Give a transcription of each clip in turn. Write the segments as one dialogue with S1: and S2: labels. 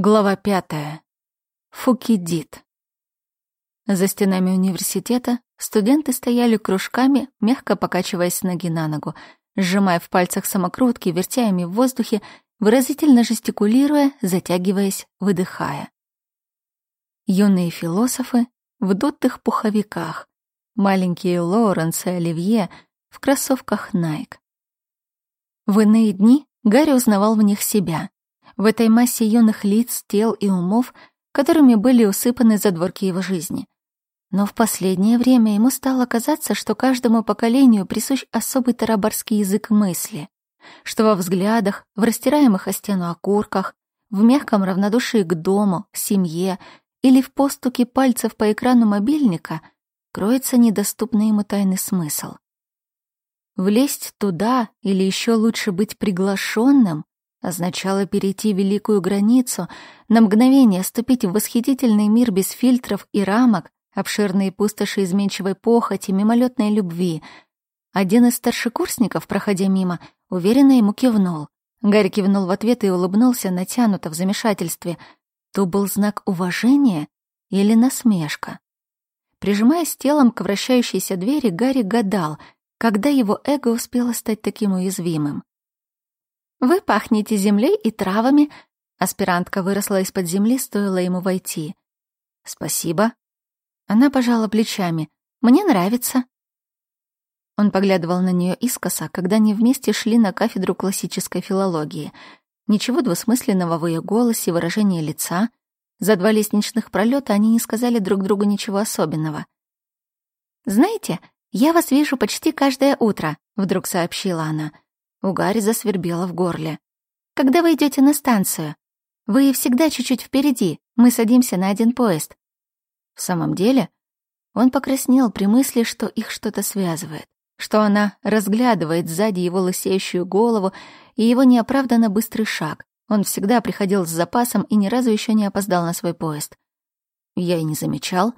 S1: Глава пятая. Фукидид. За стенами университета студенты стояли кружками, мягко покачиваясь ноги на ногу, сжимая в пальцах самокрутки, вертя ими в воздухе, выразительно жестикулируя, затягиваясь, выдыхая. Юные философы в дутых пуховиках, маленькие Лоуренс и Оливье в кроссовках Nike. В иные дни Гарри узнавал в них себя — в этой массе юных лиц, тел и умов, которыми были усыпаны задворки его жизни. Но в последнее время ему стало казаться, что каждому поколению присущ особый тарабарский язык мысли, что во взглядах, в растираемых о стену окурках, в мягком равнодушии к дому, семье или в постуке пальцев по экрану мобильника кроется недоступный ему тайный смысл. Влезть туда или еще лучше быть приглашенным означало перейти великую границу, на мгновение ступить в восхитительный мир без фильтров и рамок, обширные пустоши изменчивой похоти, мимолетной любви. Один из старшекурсников, проходя мимо, уверенно ему кивнул. Гарри кивнул в ответ и улыбнулся натянуто в замешательстве. То был знак уважения или насмешка? Прижимаясь телом к вращающейся двери, Гарри гадал, когда его эго успело стать таким уязвимым. Вы пахнете землей и травами. Аспирантка выросла из-под земли, стоило ему войти. Спасибо. Она пожала плечами. Мне нравится. Он поглядывал на нее искоса, когда они вместе шли на кафедру классической филологии. Ничего двусмысленного в ее голосе, выражении лица. За два лестничных пролета они не сказали друг другу ничего особенного. «Знаете, я вас вижу почти каждое утро», — вдруг сообщила она. У Гарри засвербело в горле. «Когда вы идете на станцию? Вы всегда чуть-чуть впереди. Мы садимся на один поезд». В самом деле, он покраснел при мысли, что их что-то связывает, что она разглядывает сзади его лысеющую голову и его неоправданно быстрый шаг. Он всегда приходил с запасом и ни разу еще не опоздал на свой поезд. Я и не замечал.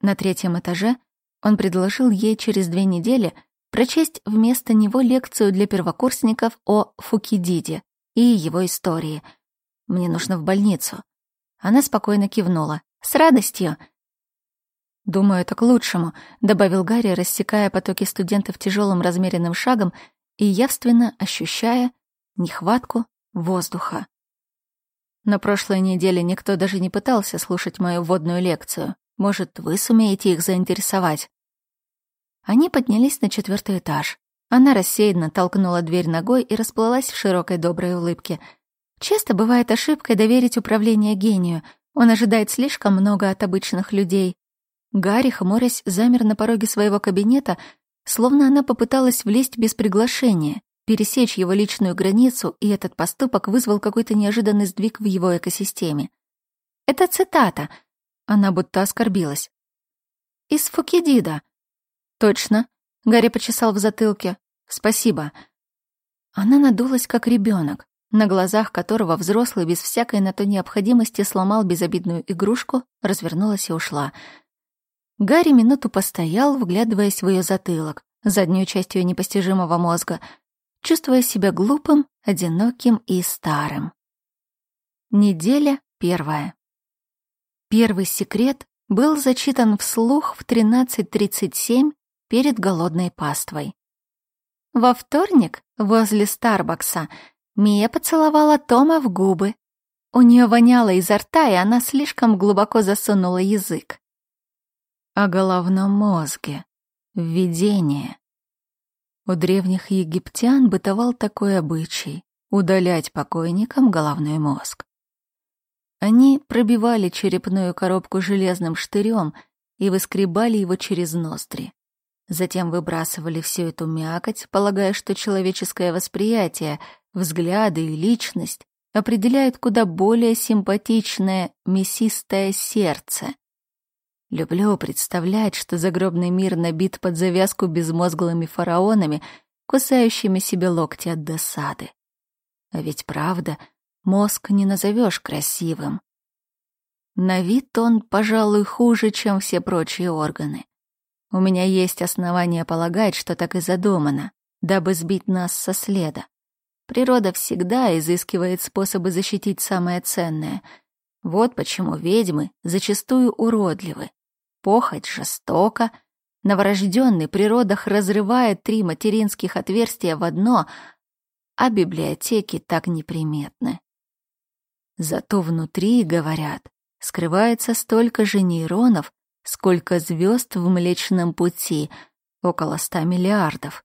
S1: На третьем этаже он предложил ей через две недели прочесть вместо него лекцию для первокурсников о Фукидиде и его истории. Мне нужно в больницу. Она спокойно кивнула. С радостью. Думаю, это к лучшему, добавил Гарри, рассекая потоки студентов тяжелым размеренным шагом и явственно ощущая нехватку воздуха. На прошлой неделе никто даже не пытался слушать мою вводную лекцию. Может, вы сумеете их заинтересовать? Они поднялись на четвертый этаж. Она рассеянно толкнула дверь ногой и расплылась в широкой доброй улыбке. Часто бывает ошибкой доверить управление гению. Он ожидает слишком много от обычных людей. Гарри, хмурясь, замер на пороге своего кабинета, словно она попыталась влезть без приглашения, пересечь его личную границу, и этот поступок вызвал какой-то неожиданный сдвиг в его экосистеме. Это цитата. Она будто оскорбилась. Из Фукидида. Точно. Гарри почесал в затылке. Спасибо. Она надулась, как ребенок, на глазах которого взрослый без всякой на то необходимости сломал безобидную игрушку, развернулась и ушла. Гарри минуту постоял, вглядываясь в ее затылок, заднюю часть ее непостижимого мозга, чувствуя себя глупым, одиноким и старым. Неделя первая. Первый секрет был зачитан вслух в 13.37 перед голодной паствой. Во вторник возле Старбакса Мия поцеловала Тома в губы. У нее воняло изо рта, и она слишком глубоко засунула язык. О головном мозге. Введение. У древних египтян бытовал такой обычай — удалять покойникам головной мозг. Они пробивали черепную коробку железным штырем и выскребали его через ноздри. Затем выбрасывали всю эту мякоть, полагая, что человеческое восприятие, взгляды и личность определяют куда более симпатичное мясистое сердце. Люблю представлять, что загробный мир набит под завязку безмозглыми фараонами, кусающими себе локти от досады. А ведь правда, мозг не назовешь красивым. На вид он, пожалуй, хуже, чем все прочие органы. У меня есть основания полагать, что так и задумано, дабы сбить нас со следа. Природа всегда изыскивает способы защитить самое ценное. Вот почему ведьмы зачастую уродливы. Похоть жестока. Новорожденный при родах разрывает три материнских отверстия в одно, а библиотеки так неприметны. Зато внутри, говорят, скрывается столько же нейронов, сколько звезд в Млечном Пути, около ста миллиардов.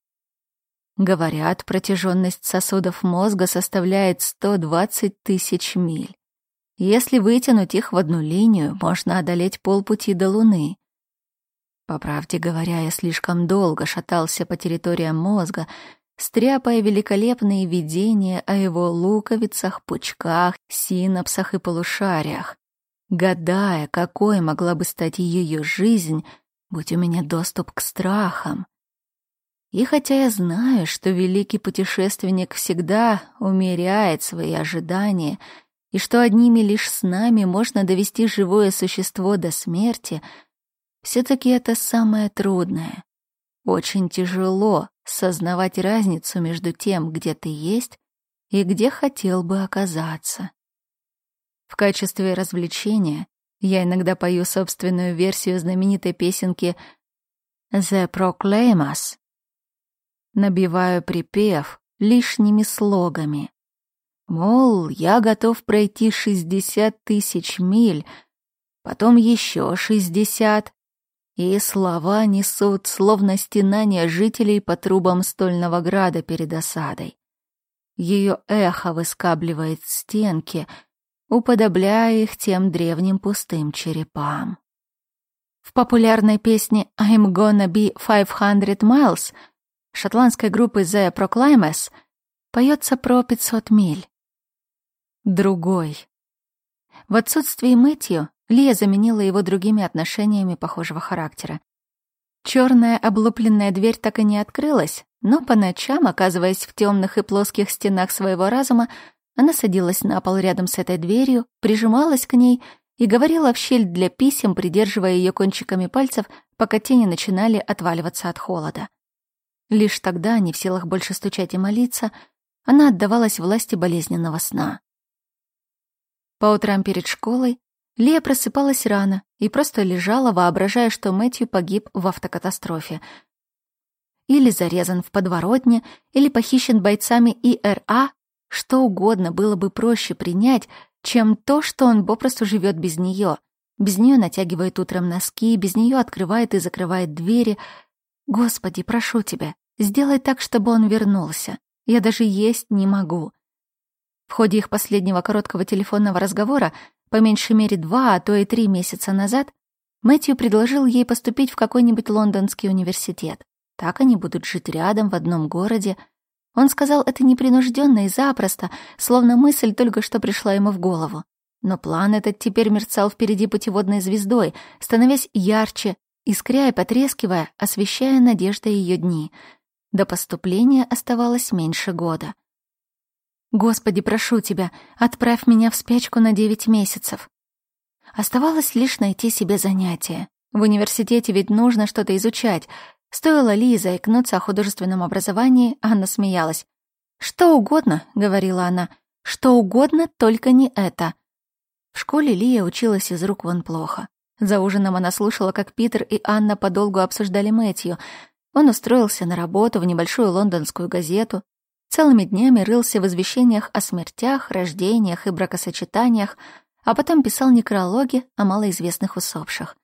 S1: Говорят, протяженность сосудов мозга составляет 120 тысяч миль. Если вытянуть их в одну линию, можно одолеть полпути до Луны. По правде говоря, я слишком долго шатался по территориям мозга, стряпая великолепные видения о его луковицах, пучках, синапсах и полушариях, гадая, какой могла бы стать ее жизнь, будь у меня доступ к страхам. И хотя я знаю, что великий путешественник всегда умеряет свои ожидания, и что одними лишь с нами можно довести живое существо до смерти, все-таки это самое трудное. Очень тяжело сознавать разницу между тем, где ты есть, и где хотел бы оказаться. В качестве развлечения я иногда пою собственную версию знаменитой песенки «The Proclaimers», набиваю припев лишними слогами. Мол, я готов пройти шестьдесят тысяч миль, потом еще шестьдесят, и слова несут словно стенания жителей по трубам стольного града перед осадой. Ее эхо выскабливает стенки, уподобляя их тем древним пустым черепам. В популярной песне «I'm gonna be 500 miles» шотландской группы The Proclaimers поется про 500 миль. Другой. В отсутствии Мэтью Лия заменила его другими отношениями похожего характера. Черная облупленная дверь так и не открылась, но по ночам, оказываясь в темных и плоских стенах своего разума, она садилась на пол рядом с этой дверью, прижималась к ней и говорила в щель для писем, придерживая ее кончиками пальцев, пока тени начинали отваливаться от холода. Лишь тогда, не в силах больше стучать и молиться, она отдавалась власти болезненного сна. По утрам перед школой Лия просыпалась рано и просто лежала, воображая, что Мэтью погиб в автокатастрофе. Или зарезан в подворотне, или похищен бойцами ИРА, что угодно было бы проще принять, чем то, что он попросту живет без нее. Без нее натягивает утром носки, без нее открывает и закрывает двери. Господи, прошу тебя, Сделай так, чтобы он вернулся. Я даже есть не могу. В ходе их последнего короткого телефонного разговора, по меньшей мере два, а то и три месяца назад, Мэтью предложил ей поступить в какой-нибудь лондонский университет. Так они будут жить рядом, в одном городе. Он сказал это непринужденно и запросто, словно мысль только что пришла ему в голову. Но план этот теперь мерцал впереди путеводной звездой, становясь ярче, искря и потрескивая, освещая надеждой ее дни — до поступления оставалось меньше года. «Господи, прошу тебя, отправь меня в спячку на девять месяцев». Оставалось лишь найти себе занятие. В университете ведь нужно что-то изучать. Стоило Ли заикнуться о художественном образовании, Анна смеялась. «Что угодно», — говорила она, — «что угодно, только не это». В школе Лия училась из рук вон плохо. За ужином она слушала, как Питер и Анна подолгу обсуждали Мэтью — он устроился на работу в небольшую лондонскую газету, целыми днями рылся в извещениях о смертях, рождениях и бракосочетаниях, а потом писал некрологи о малоизвестных усопших.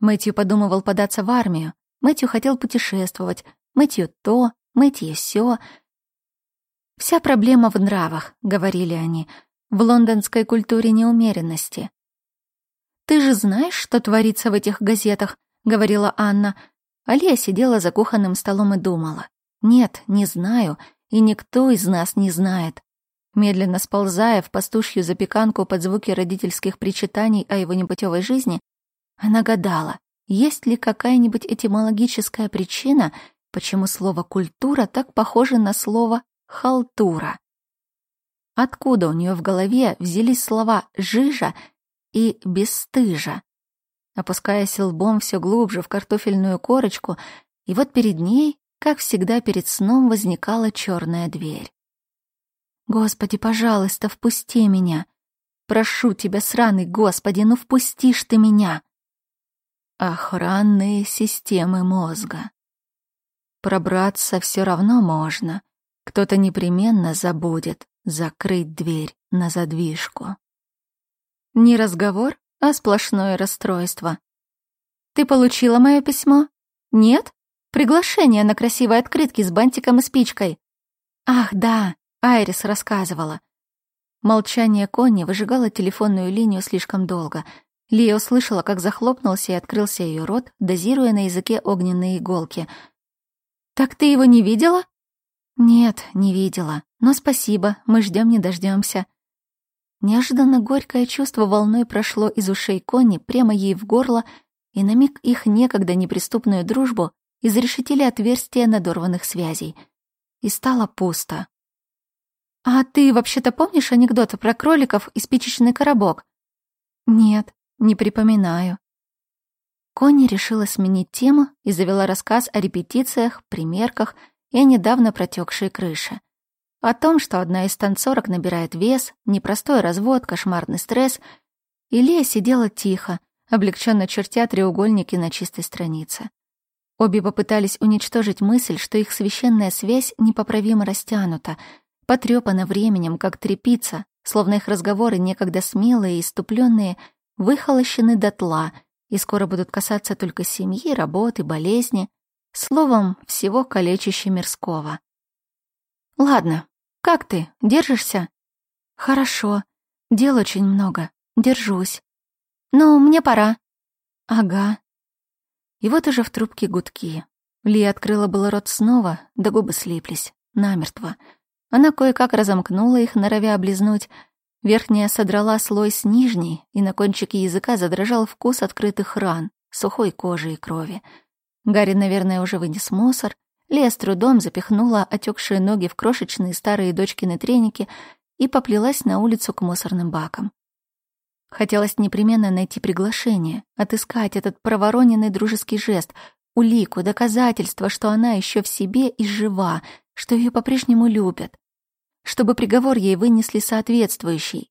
S1: Мэтью подумывал податься в армию, Мэтью хотел путешествовать, Мэтью то, Мэтью сё. «Вся проблема в нравах», — говорили они, — «в лондонской культуре неумеренности». «Ты же знаешь, что творится в этих газетах?» — говорила Анна. Алия сидела за кухонным столом и думала. «Нет, не знаю, и никто из нас не знает». Медленно сползая в пастушью запеканку под звуки родительских причитаний о его непутевой жизни, она гадала, есть ли какая-нибудь этимологическая причина, почему слово «культура» так похоже на слово «халтура». Откуда у нее в голове взялись слова «жижа» и «бесстыжа»? опускаясь лбом все глубже в картофельную корочку, и вот перед ней, как всегда перед сном, возникала черная дверь. Господи, пожалуйста, впусти меня. Прошу тебя, сраный Господи, ну впустишь ты меня. Охранные системы мозга. Пробраться все равно можно. Кто-то непременно забудет закрыть дверь на задвижку. Не разговор, а сплошное расстройство. Ты получила мое письмо? Нет? Приглашение на красивой открытке с бантиком и спичкой. Ах, да, Айрис рассказывала. Молчание Конни выжигало телефонную линию слишком долго. Лия услышала, как захлопнулся и открылся ее рот, дозируя на языке огненные иголки. «Так ты его не видела?» «Нет, не видела. Но спасибо, мы ждем не дождемся. Неожиданно горькое чувство волной прошло из ушей Конни прямо ей в горло, и на миг их некогда неприступную дружбу изрешетили отверстия надорванных связей. И стало пусто. «А ты вообще-то помнишь анекдоты про кроликов и спичечный коробок?» «Нет, не припоминаю». Конни решила сменить тему и завела рассказ о репетициях, примерках и о недавно протекшей крыше. О том, что одна из танцорок набирает вес, непростой развод, кошмарный стресс. И сидела тихо, облегченно чертя треугольники на чистой странице. Обе попытались уничтожить мысль, что их священная связь непоправимо растянута — потрёпана временем, как трепица, словно их разговоры, некогда смелые и иступленные, выхолощены дотла и скоро будут касаться только семьи, работы, болезни, словом, всего калечище мирского. «Ладно, как ты? Держишься?» «Хорошо. Дел очень много. Держусь. Но мне пора». «Ага». И вот уже в трубке гудки. Ли открыла было рот снова, да губы слиплись. Намертво. Она кое-как разомкнула их, норовя облизнуть. Верхняя содрала слой с нижней, и на кончике языка задрожал вкус открытых ран, сухой кожи и крови. Гарри, наверное, уже вынес мусор. Лия с трудом запихнула отекшие ноги в крошечные старые дочкины треники и поплелась на улицу к мусорным бакам. Хотелось непременно найти приглашение, отыскать этот провороненный дружеский жест, улику, доказательство, что она еще в себе и жива, что ее по-прежнему любят, чтобы приговор ей вынесли соответствующий.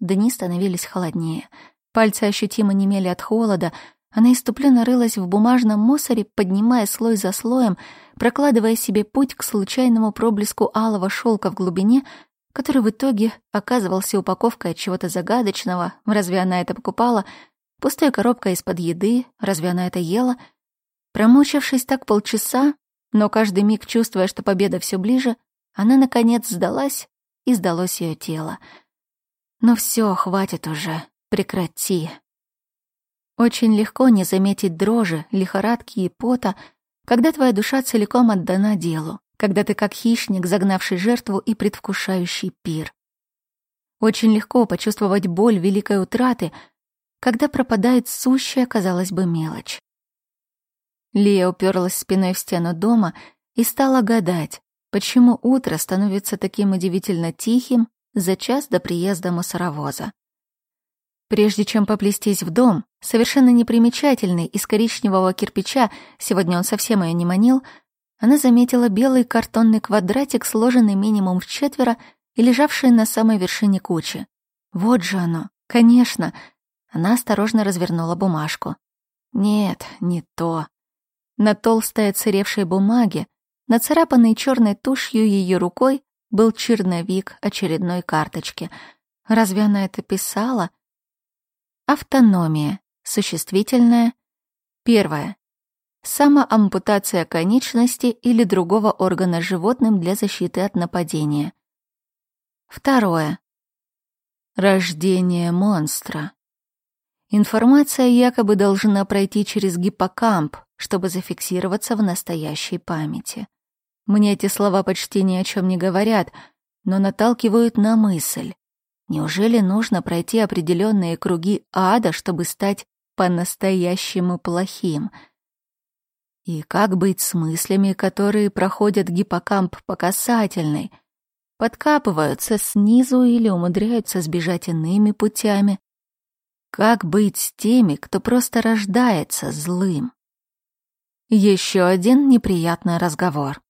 S1: Дни становились холоднее, пальцы ощутимо немели от холода, она иступленно рылась в бумажном мусоре, поднимая слой за слоем, прокладывая себе путь к случайному проблеску алого шелка в глубине, который в итоге оказывался упаковкой от чего-то загадочного, разве она это покупала, пустой коробкой из-под еды, разве она это ела. Промучившись так полчаса, но каждый миг, чувствуя, что победа все ближе, она, наконец, сдалась, и сдалось ее тело. Но все, хватит уже, прекрати. Очень легко не заметить дрожи, лихорадки и пота, когда твоя душа целиком отдана делу, когда ты как хищник, загнавший жертву и предвкушающий пир. Очень легко почувствовать боль великой утраты, когда пропадает сущая, казалось бы, мелочь. Лия уперлась спиной в стену дома и стала гадать, почему утро становится таким удивительно тихим за час до приезда мусоровоза. Прежде чем поплестись в дом, совершенно непримечательный, из коричневого кирпича, сегодня он совсем ее не манил, она заметила белый картонный квадратик, сложенный минимум в четверо и лежавший на самой вершине кучи. Вот же оно, конечно. Она осторожно развернула бумажку. Нет, не то. На толстой оцаревшей бумаге, нацарапанной черной тушью ее рукой, был черновик очередной карточки. Разве она это писала? Автономия. Существительное. Первое. Самоампутация конечности или другого органа животным для защиты от нападения. Второе. Рождение монстра. Информация якобы должна пройти через гиппокамп, чтобы зафиксироваться в настоящей памяти. Мне эти слова почти ни о чем не говорят, но наталкивают на мысль. Неужели нужно пройти определенные круги ада, чтобы стать по-настоящему плохим? И как быть с мыслями, которые проходят гиппокамп по касательной, подкапываются снизу или умудряются сбежать иными путями? Как быть с теми, кто просто рождается злым? Еще один неприятный разговор.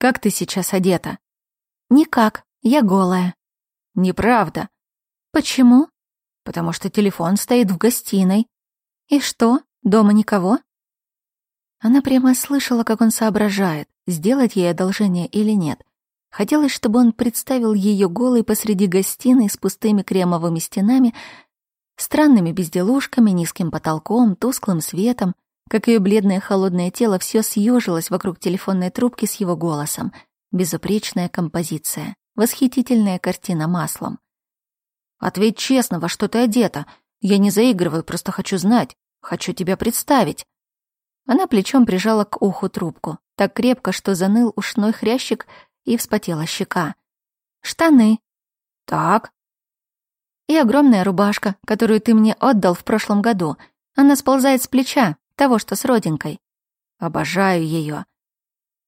S1: «Как ты сейчас одета?» «Никак. Я голая.
S2: Неправда.
S1: Почему?
S2: Потому что телефон стоит в гостиной.
S1: И что, дома никого?
S2: Она прямо слышала, как он соображает, сделать ей одолжение или нет. Хотелось, чтобы он представил ее голой посреди гостиной с пустыми кремовыми стенами, странными безделушками, низким потолком, тусклым светом, как ее бледное холодное тело все съежилось вокруг телефонной трубки с его голосом. Безупречная композиция, восхитительная картина маслом. «Ответь честно, во что ты одета. Я не заигрываю, просто хочу знать. Хочу тебя представить». Она плечом прижала к уху трубку, так крепко, что заныл ушной хрящик и вспотела щека. «Штаны».
S1: «Так».
S2: «И огромная рубашка, которую ты мне отдал в прошлом году. Она сползает с плеча, того, что с родинкой. Обожаю ее.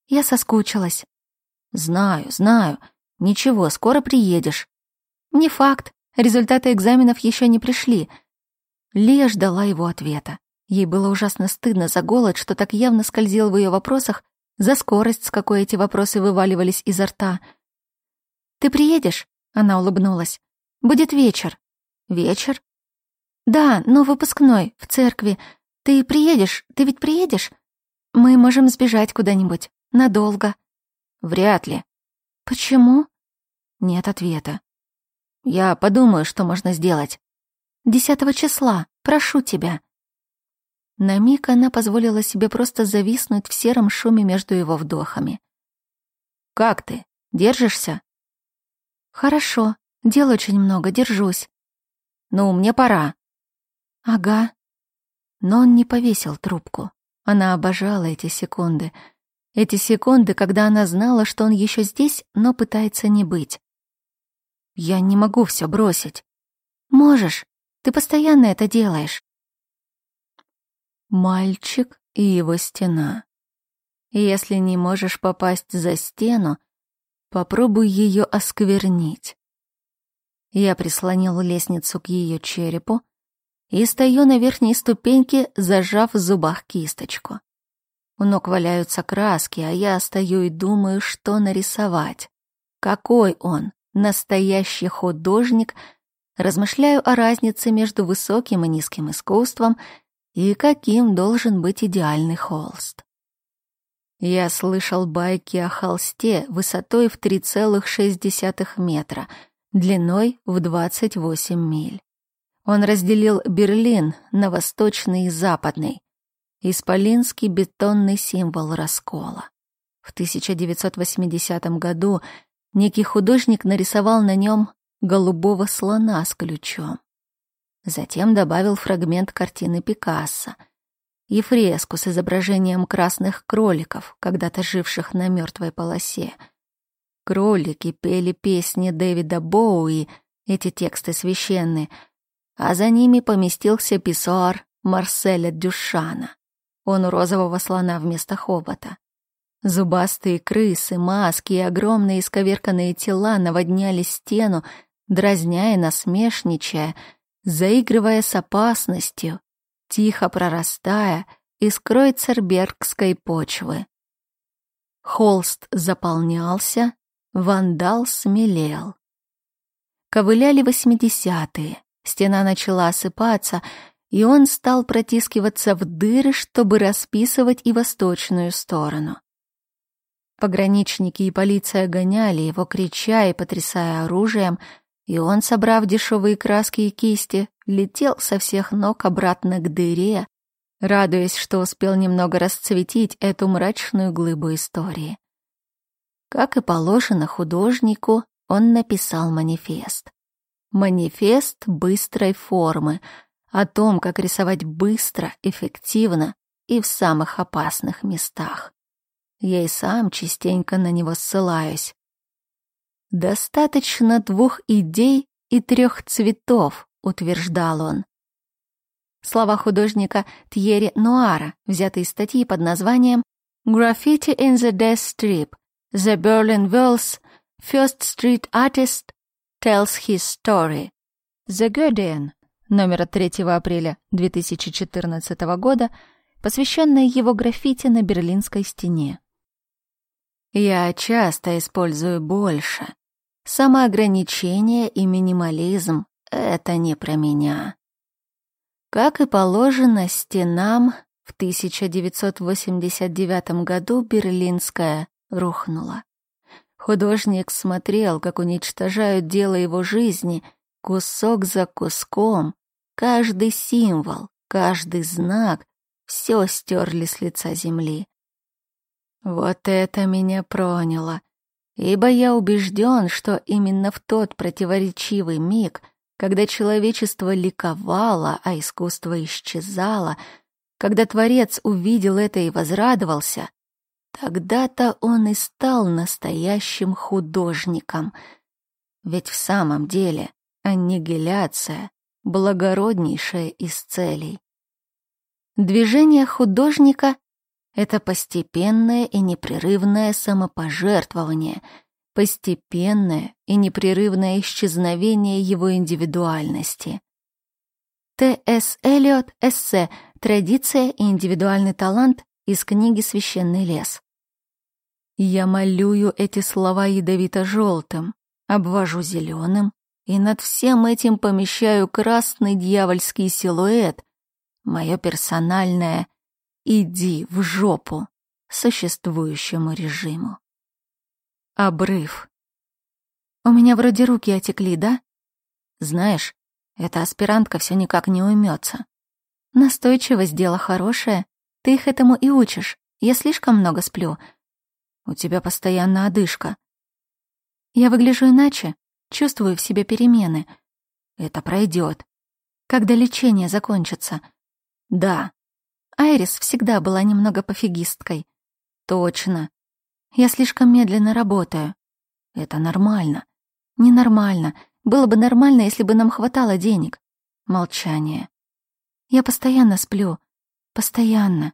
S2: Я соскучилась. Знаю, знаю. Ничего, скоро приедешь. Не факт. Результаты экзаменов еще не пришли. Лия ждала его ответа. Ей было ужасно стыдно за голод, что так явно скользил в ее вопросах, за скорость, с какой эти вопросы вываливались изо рта. «Ты приедешь?» — она улыбнулась. «Будет вечер». «Вечер?» «Да, но выпускной, в церкви. Ты приедешь? Ты ведь приедешь? Мы можем сбежать куда-нибудь. Надолго». «Вряд ли». «Почему?» Нет ответа. «Я подумаю, что можно сделать». «Десятого числа. Прошу тебя». На миг она позволила себе просто зависнуть в сером шуме между его вдохами. «Как ты? Держишься?» «Хорошо. Дел очень много, держусь». «Ну, мне пора». «Ага». Но он не повесил трубку. Она обожала эти секунды. Эти секунды, когда она знала, что он еще здесь, но пытается не быть. «Я не могу все бросить». «Можешь. Ты постоянно это делаешь». Мальчик и его стена. Если не можешь попасть за стену, попробуй ее осквернить. Я прислонил лестницу к ее черепу и стою на верхней ступеньке, зажав в зубах кисточку. У ног валяются краски, а я стою и думаю, что нарисовать. Какой он, настоящий художник, размышляю о разнице между высоким и низким искусством — и каким должен быть идеальный холст. Я слышал байки о холсте высотой в 3,6 метра, длиной в 28 миль. Он разделил Берлин на восточный и западный. Исполинский бетонный символ раскола. В 1980 году некий художник нарисовал на нем голубого слона с ключом. Затем добавил фрагмент картины Пикассо и фреску с изображением красных кроликов, когда-то живших на мертвой полосе. Кролики пели песни Дэвида Боуи, эти тексты священны, а за ними поместился писсуар Марселя Дюшана. Он у розового слона вместо хобота. Зубастые крысы, маски и огромные исковерканные тела наводняли стену, дразня и насмешничая — заигрывая с опасностью, тихо прорастая из кройцербергской почвы. Холст заполнялся, вандал смелел. Ковыляли восьмидесятые, стена начала осыпаться, и он стал протискиваться в дыры, чтобы расписывать и восточную сторону. Пограничники и полиция гоняли его, крича и потрясая оружием — и он, собрав дешевые краски и кисти, летел со всех ног обратно к дыре, радуясь, что успел немного расцветить эту мрачную глыбу истории. Как и положено художнику, он написал манифест. Манифест быстрой формы, о том, как рисовать быстро, эффективно и в самых опасных местах. Я и сам частенько на него ссылаюсь. «Достаточно двух идей и трех цветов», — утверждал он. Слова художника Тьерри Нуара, взятые из статьи под названием «Graffiti in the Death Strip. The Berlin World's First Street Artist Tells His Story». The Guardian, номер 3 апреля 2014 года, посвященная его граффити на Берлинской стене. Я часто использую больше,
S1: Самоограничение и минимализм — это не про меня. Как и положено стенам, в 1989 году Берлинская рухнула. Художник смотрел, как уничтожают дело его жизни, кусок за куском, каждый символ, каждый знак, все стерли с лица земли. Вот это меня проняло, ибо я убежден, что именно в тот противоречивый миг, когда человечество ликовало, а искусство исчезало, когда Творец увидел это и возрадовался, тогда-то он и стал настоящим художником. Ведь в самом деле аннигиляция — благороднейшая из целей. Движение художника — это постепенное и непрерывное самопожертвование, постепенное и непрерывное исчезновение его индивидуальности. Т.С. Эллиот, эссе «Традиция и индивидуальный талант» из книги «Священный лес». Я малюю эти слова ядовито-желтым, обвожу зеленым, и над всем этим помещаю красный дьявольский силуэт, мое персональное «иди в жопу» существующему режиму. Обрыв. У меня вроде руки отекли, да? Знаешь, эта аспирантка все никак не уймется. Настойчивость — дело хорошее. Ты их этому и учишь. Я слишком много сплю. У тебя постоянно одышка. Я выгляжу иначе, чувствую в себе перемены. Это пройдет. Когда лечение закончится, да. Айрис всегда была немного пофигисткой. Точно. Я слишком медленно работаю. Это нормально. Ненормально. Было бы нормально, если бы нам хватало денег. Молчание. Я постоянно сплю. Постоянно.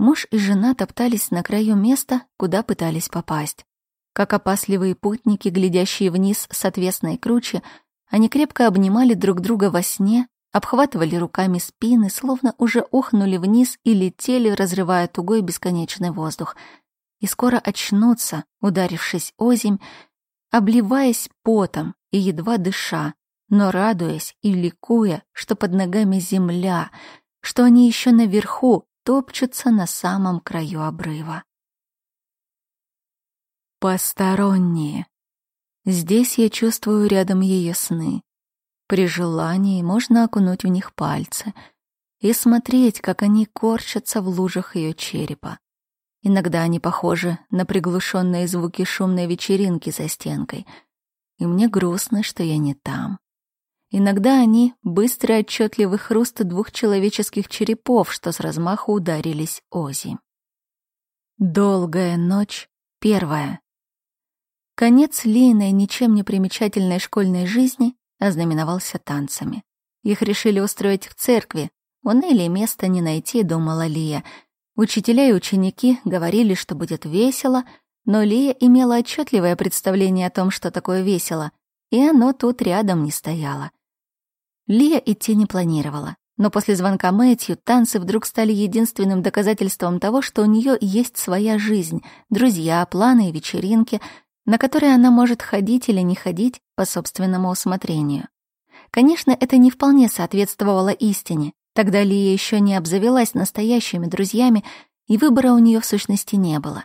S1: Муж и жена топтались на краю места, куда пытались попасть. Как опасливые путники, глядящие вниз с отвесной кручи, они крепко обнимали друг друга во сне, обхватывали руками спины, словно уже ухнули вниз и летели, разрывая тугой бесконечный воздух. И скоро очнутся, ударившись озимь, обливаясь потом и едва дыша, но радуясь и ликуя, что под ногами земля, что они еще наверху топчутся на самом краю обрыва. Посторонние. Здесь я чувствую рядом ее сны. При желании можно окунуть в них пальцы и смотреть, как они корчатся в лужах ее черепа. Иногда они похожи на приглушенные звуки шумной вечеринки за стенкой. И мне грустно, что я не там. Иногда они — быстрый отчетливый хруст двух человеческих черепов, что с размаху ударились ози. Долгая ночь, первая. Конец Линой ничем не примечательной школьной жизни ознаменовался танцами. Их решили устроить в церкви. У Нелли места не найти, думала Лия. Учителя и ученики говорили, что будет весело, но Лия имела отчетливое представление о том, что такое весело, и оно тут рядом не стояло. Лия идти не планировала, но после звонка Мэтью танцы вдруг стали единственным доказательством того, что у нее есть своя жизнь, друзья, планы и вечеринки, на которые она может ходить или не ходить по собственному усмотрению. Конечно, это не вполне соответствовало истине. Тогда Лия еще не обзавелась настоящими друзьями, и выбора у нее в сущности не было.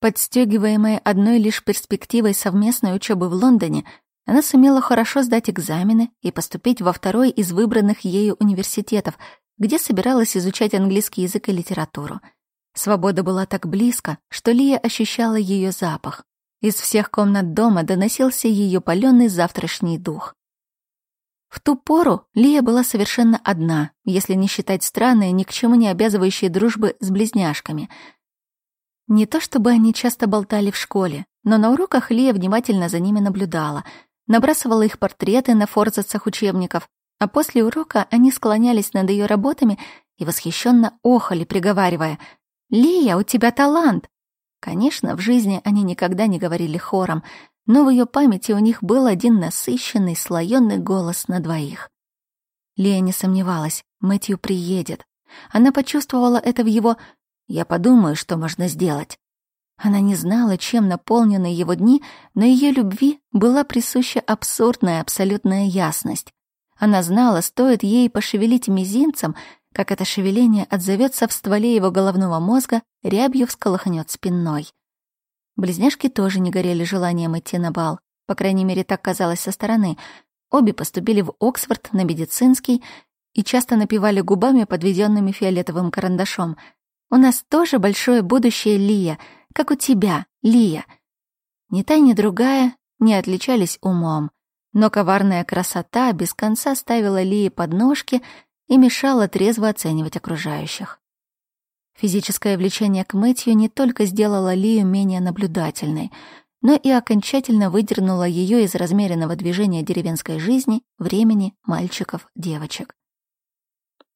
S1: Подстегиваемая одной лишь перспективой совместной учебы в Лондоне, она сумела хорошо сдать экзамены и поступить во второй из выбранных ею университетов, где собиралась изучать английский язык и литературу. Свобода была так близко, что Лия ощущала ее запах. Из всех комнат дома доносился ее паленый завтрашний дух. В ту пору Лия была совершенно одна, если не считать странной, ни к чему не обязывающей дружбы с близняшками. Не то чтобы они часто болтали в школе, но на уроках Лия внимательно за ними наблюдала, набрасывала их портреты на форзацах учебников, а после урока они склонялись над ее работами и восхищенно охали, приговаривая «Лия, у тебя талант! Конечно, в жизни они никогда не говорили хором, но в ее памяти у них был один насыщенный, слоёный голос на двоих. Лия не сомневалась, Мэтью приедет. Она почувствовала это в его «я подумаю, что можно сделать». Она не знала, чем наполнены его дни, но ее любви была присуща абсурдная абсолютная ясность. Она знала, стоит ей пошевелить мизинцем, как это шевеление отзовется в стволе его головного мозга, рябью всколыхнет спинной. Близняшки тоже не горели желанием идти на бал. По крайней мере, так казалось со стороны. Обе поступили в Оксфорд на медицинский и часто напевали губами, подведенными фиолетовым карандашом. «У нас тоже большое будущее, Лия», как у тебя, Лия. Ни та, ни другая не отличались умом, но коварная красота без конца ставила Лии подножки и мешала трезво оценивать окружающих. Физическое влечение к Мэтью не только сделало Лию менее наблюдательной, но и окончательно выдернуло ее из размеренного движения деревенской жизни, времени мальчиков, девочек.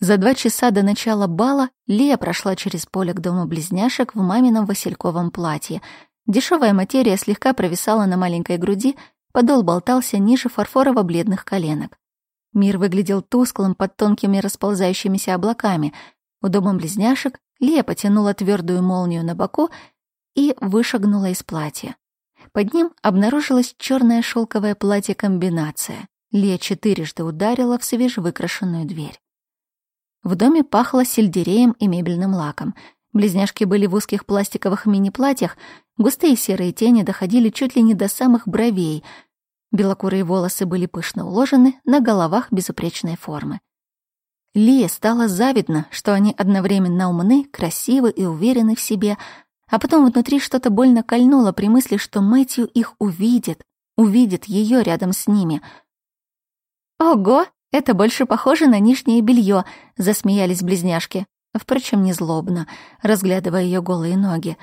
S1: За два часа до начала бала Лия прошла через поле к дому близняшек в мамином васильковом платье. Дешевая материя слегка провисала на маленькой груди, подол болтался ниже фарфорово-бледных коленок. Мир выглядел тусклым под тонкими расползающимися облаками. У дома близняшек Лия потянула твердую молнию на боку и вышагнула из платья. Под ним обнаружилась черное шелковое платье-комбинация. Лия четырежды ударила в свежевыкрашенную дверь. В доме пахло сельдереем и мебельным лаком. Близняшки были в узких пластиковых мини-платьях, густые серые тени доходили чуть ли не до самых бровей. Белокурые волосы были пышно уложены, на головах безупречной формы. Лие стало завидно, что они одновременно умны, красивы и уверены в себе, а потом внутри что-то больно кольнуло при мысли, что Мэтью их увидит, увидит ее рядом с ними. «Ого!» Это больше похоже на нижнее белье, засмеялись близняшки. Впрочем, не злобно, разглядывая ее голые ноги.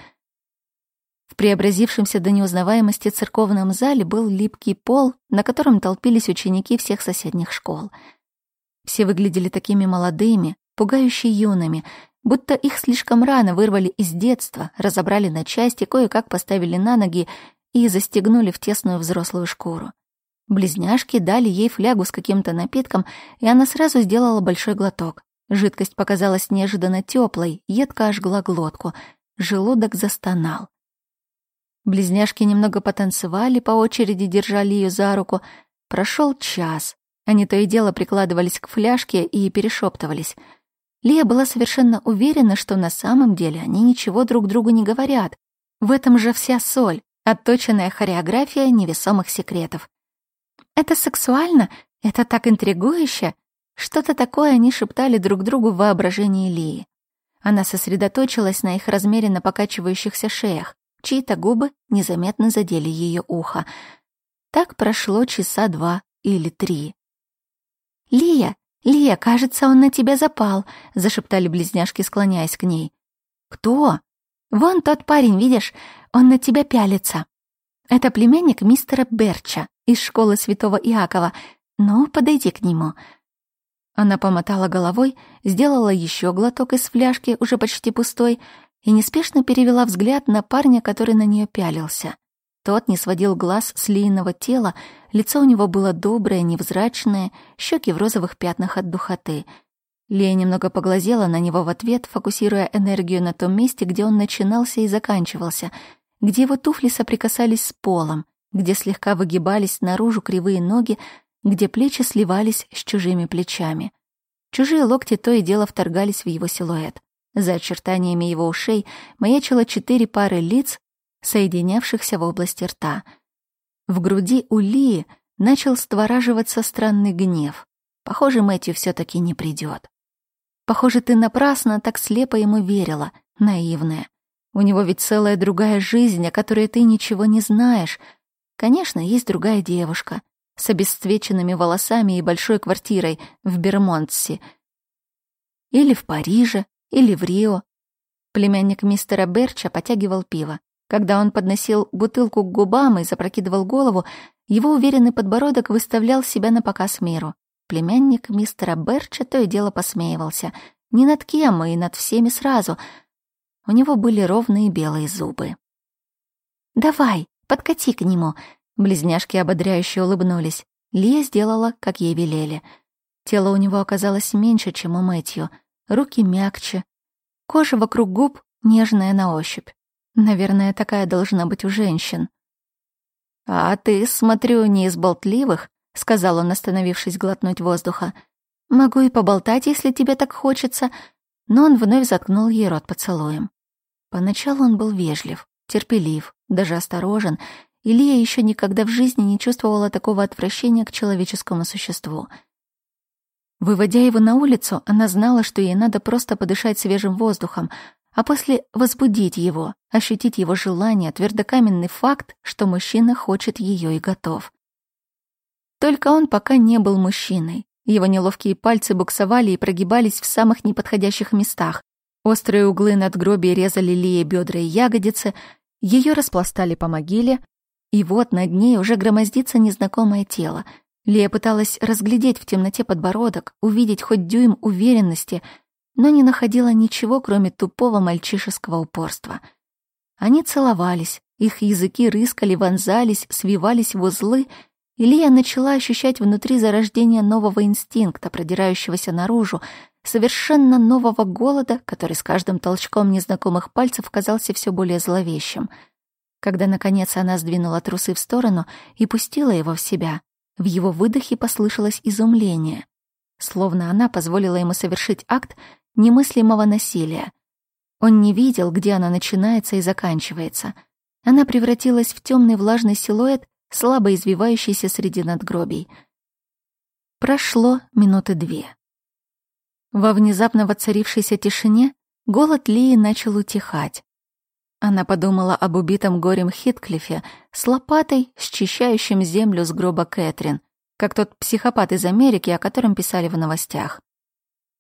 S1: В преобразившемся до неузнаваемости церковном зале был липкий пол, на котором толпились ученики всех соседних школ. Все выглядели такими молодыми, пугающе юными, будто их слишком рано вырвали из детства, разобрали на части, кое-как поставили на ноги и застегнули в тесную взрослую шкуру. Близняшки дали ей флягу с каким-то напитком, и она сразу сделала большой глоток. Жидкость показалась неожиданно теплой, едко ожгла глотку. Желудок застонал. Близняшки немного потанцевали, по очереди держали ее за руку. Прошел час. Они то и дело прикладывались к фляжке и перешептывались. Лия была совершенно уверена, что на самом деле они ничего друг другу не говорят. В этом же вся соль, отточенная хореография невесомых секретов. Это сексуально, это так интригующе. Что-то такое они шептали друг другу в воображении Лии. Она сосредоточилась на их размеренно покачивающихся шеях. Чьи-то губы незаметно задели ее ухо. Так прошло часа два или три. «Лия, Лия, кажется, он на тебя запал», — зашептали близняшки, склоняясь к ней. «Кто?» «Вон тот парень, видишь, он на тебя пялится. Это племянник мистера Берча из школы святого Иакова. Ну, подойди к нему». Она помотала головой, сделала еще глоток из фляжки, уже почти пустой, и неспешно перевела взгляд на парня, который на нее пялился. Тот не сводил глаз с лийного тела, лицо у него было доброе, невзрачное, щеки в розовых пятнах от духоты. Лея немного поглазела на него в ответ, фокусируя энергию на том месте, где он начинался и заканчивался — где его туфли соприкасались с полом, где слегка выгибались наружу кривые ноги, где плечи сливались с чужими плечами. Чужие локти то и дело вторгались в его силуэт. За очертаниями его ушей маячило четыре пары лиц, соединявшихся в области рта. В груди у Лии начал створаживаться странный гнев. Похоже, Мэтью все таки не придет. Похоже, ты напрасно так слепо ему верила, наивная. У него ведь целая другая жизнь, о которой ты ничего не знаешь. Конечно, есть другая девушка с обесцвеченными волосами и большой квартирой в Бермонтсе. Или в Париже, или в Рио. Племянник мистера Берча потягивал пиво. Когда он подносил бутылку к губам и запрокидывал голову, его уверенный подбородок выставлял себя на показ миру. Племянник мистера Берча то и дело посмеивался. Не над кем, и над всеми сразу — у него были ровные белые зубы. «Давай, подкати к нему!» Близняшки ободряюще улыбнулись. Лия сделала, как ей велели. Тело у него оказалось меньше, чем у Мэтью, руки мягче, кожа вокруг губ нежная на ощупь. Наверное, такая должна быть у женщин. «А ты, смотрю, не из болтливых», — сказал он, остановившись глотнуть воздуха. «Могу и поболтать, если тебе так хочется», но он вновь заткнул ей рот поцелуем. Поначалу он был вежлив, терпелив, даже осторожен, и Лия еще никогда в жизни не чувствовала такого отвращения к человеческому существу. Выводя его на улицу, она знала, что ей надо просто подышать свежим воздухом, а после возбудить его, ощутить его желание, твердокаменный факт, что мужчина хочет ее и готов. Только он пока не был мужчиной. Его неловкие пальцы буксовали и прогибались в самых неподходящих местах. Острые углы надгробия резали Лие бедра и ягодицы, ее распластали по могиле, и вот над ней уже громоздится незнакомое тело. Лия пыталась разглядеть в темноте подбородок, увидеть хоть дюйм уверенности, но не находила ничего, кроме тупого мальчишеского упорства. Они целовались, их языки рыскали, вонзались, свивались в узлы, и Лия начала ощущать внутри зарождение нового инстинкта, продирающегося наружу, совершенно нового голода, который с каждым толчком незнакомых пальцев казался все более зловещим — когда, наконец, она сдвинула трусы в сторону и пустила его в себя, в его выдохе послышалось изумление. Словно она позволила ему совершить акт немыслимого насилия. Он не видел, где она начинается и заканчивается. Она превратилась в темный влажный силуэт, слабо извивающийся среди надгробий. Прошло минуты две. Во внезапно воцарившейся тишине голод Лии начал утихать. Она подумала об убитом горем Хитклифе с лопатой, счищающим землю с гроба Кэтрин, как тот психопат из Америки, о котором писали в новостях.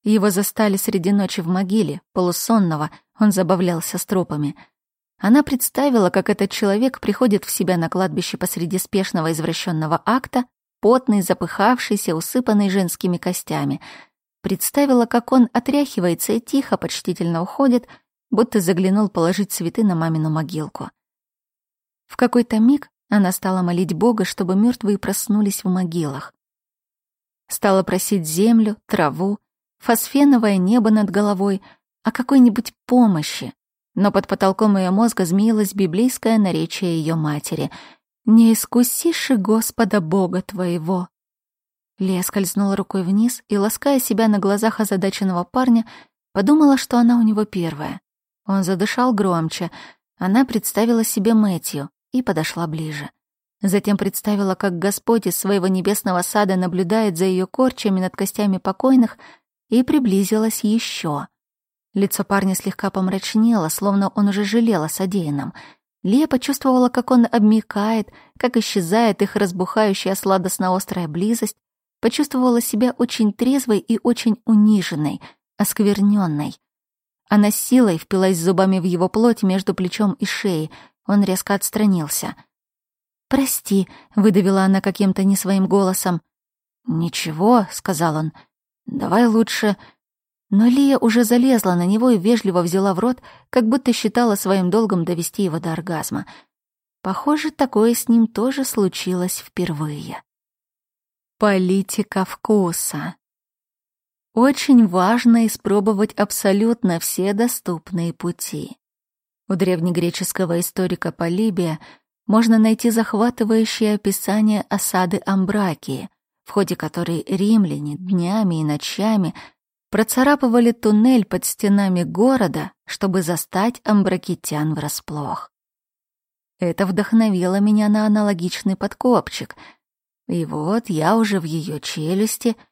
S1: Его застали среди ночи в могиле, полусонного, он забавлялся с трупами. Она представила, как этот человек приходит в себя на кладбище посреди спешного извращенного акта, потный, запыхавшийся, усыпанный женскими костями. Представила, как он отряхивается и тихо, почтительно уходит, будто заглянул положить цветы на мамину могилку. В какой-то миг она стала молить Бога, чтобы мертвые проснулись в могилах. Стала просить землю, траву, фосфеновое небо над головой, о какой-нибудь помощи. Но под потолком ее мозга змеилось библейское наречие ее матери. «Не искусишь Господа Бога твоего». Лея скользнула рукой вниз и, лаская себя на глазах озадаченного парня, подумала, что она у него первая. Он задышал громче. Она представила себе Мэтью и подошла ближе. Затем представила, как Господь из своего небесного сада наблюдает за ее корчами над костями покойных, и приблизилась еще. Лицо парня слегка помрачнело, словно он уже жалел о содеянном. Лия почувствовала, как он обмикает, как исчезает их разбухающая сладостно-острая близость, почувствовала себя очень трезвой и очень униженной, оскверненной. Она силой впилась зубами в его плоть между плечом и шеей. Он резко отстранился. «Прости», — выдавила она каким-то не своим голосом. «Ничего», — сказал он, — «давай лучше...» Но Лия уже залезла на него и вежливо взяла в рот, как будто считала своим долгом довести его до оргазма. Похоже, такое с ним тоже случилось впервые. Политика вкуса. Очень важно испробовать абсолютно все доступные пути. У древнегреческого историка Полибия можно найти захватывающее описание осады Амбракии, в ходе которой римляне днями и ночами процарапывали туннель под стенами города, чтобы застать амбракитян врасплох. Это вдохновило меня на аналогичный подкопчик, и вот я уже в ее челюсти —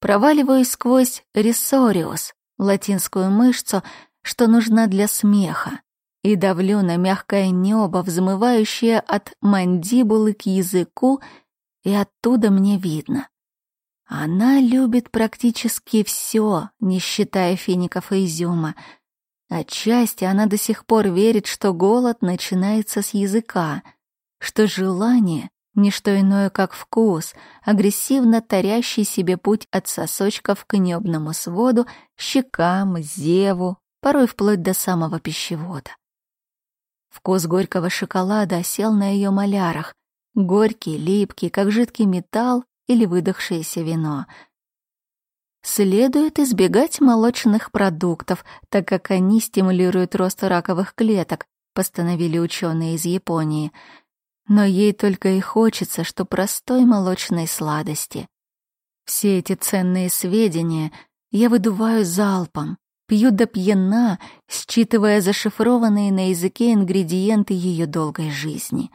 S1: Проваливаюсь сквозь ресориус, латинскую мышцу, что нужна для смеха, и давлю на мягкое небо, взмывающее от мандибулы к языку, и оттуда мне видно. Она любит практически все, не считая фиников и изюма. Отчасти она до сих пор верит, что голод начинается с языка, что желание Ничто иное, как вкус, агрессивно тарящий себе путь от сосочков к небному своду, щекам, зеву, порой вплоть до самого пищевода. Вкус горького шоколада осел на ее малярах, горький, липкий, как жидкий металл или выдохшееся вино. Следует избегать молочных продуктов, так как они стимулируют рост раковых клеток, постановили ученые из Японии. Но ей только и хочется, что простой молочной сладости. Все эти ценные сведения я выдуваю залпом, пью до пьяна, считывая зашифрованные на языке ингредиенты ее долгой жизни.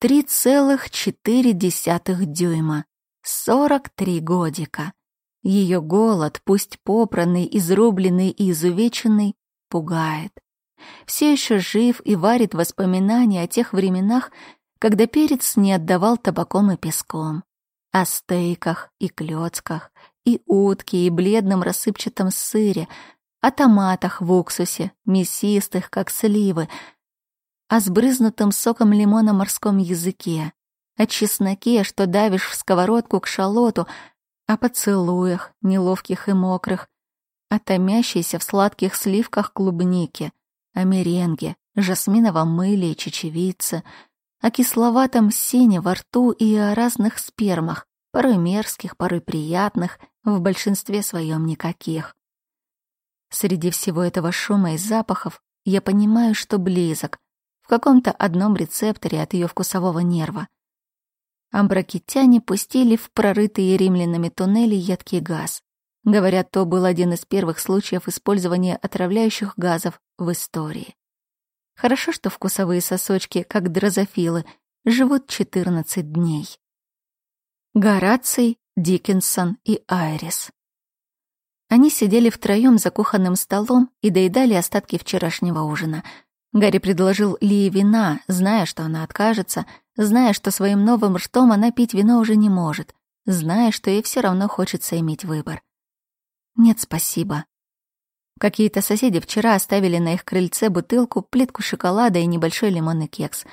S1: Три целых четыре десятых дюйма, сорок три годика. Ее голод, пусть попранный, изрубленный и изувеченный, пугает. Все еще жив и варит воспоминания о тех временах, когда перец не отдавал табаком и песком, о стейках и клёцках, и утке, и бледном рассыпчатом сыре, о томатах в уксусе, мясистых, как сливы, о сбрызнутом соком лимона морском языке, о чесноке, что давишь в сковородку к шалоту, о поцелуях, неловких и мокрых, о томящейся в сладких сливках клубники, о меренге, жасминовом мыле и чечевице, о кисловатом сене во рту и о разных спермах, порой мерзких, порой приятных, в большинстве своем никаких. Среди всего этого шума и запахов я понимаю, что близок, в каком-то одном рецепторе от ее вкусового нерва. Амбракитяне пустили в прорытые римлянами туннели едкий газ. Говорят, то был один из первых случаев использования отравляющих газов в истории. Хорошо, что вкусовые сосочки, как дрозофилы, живут 14 дней. Гораций, Диккенсон и Айрис. Они сидели втроем за кухонным столом и доедали остатки вчерашнего ужина. Гарри предложил Лии вина, зная, что она откажется, зная, что своим новым ртом она пить вино уже не может, зная, что ей все равно хочется иметь выбор. «Нет, спасибо». Какие-то соседи вчера оставили на их крыльце бутылку, плитку шоколада и небольшой лимонный кекс.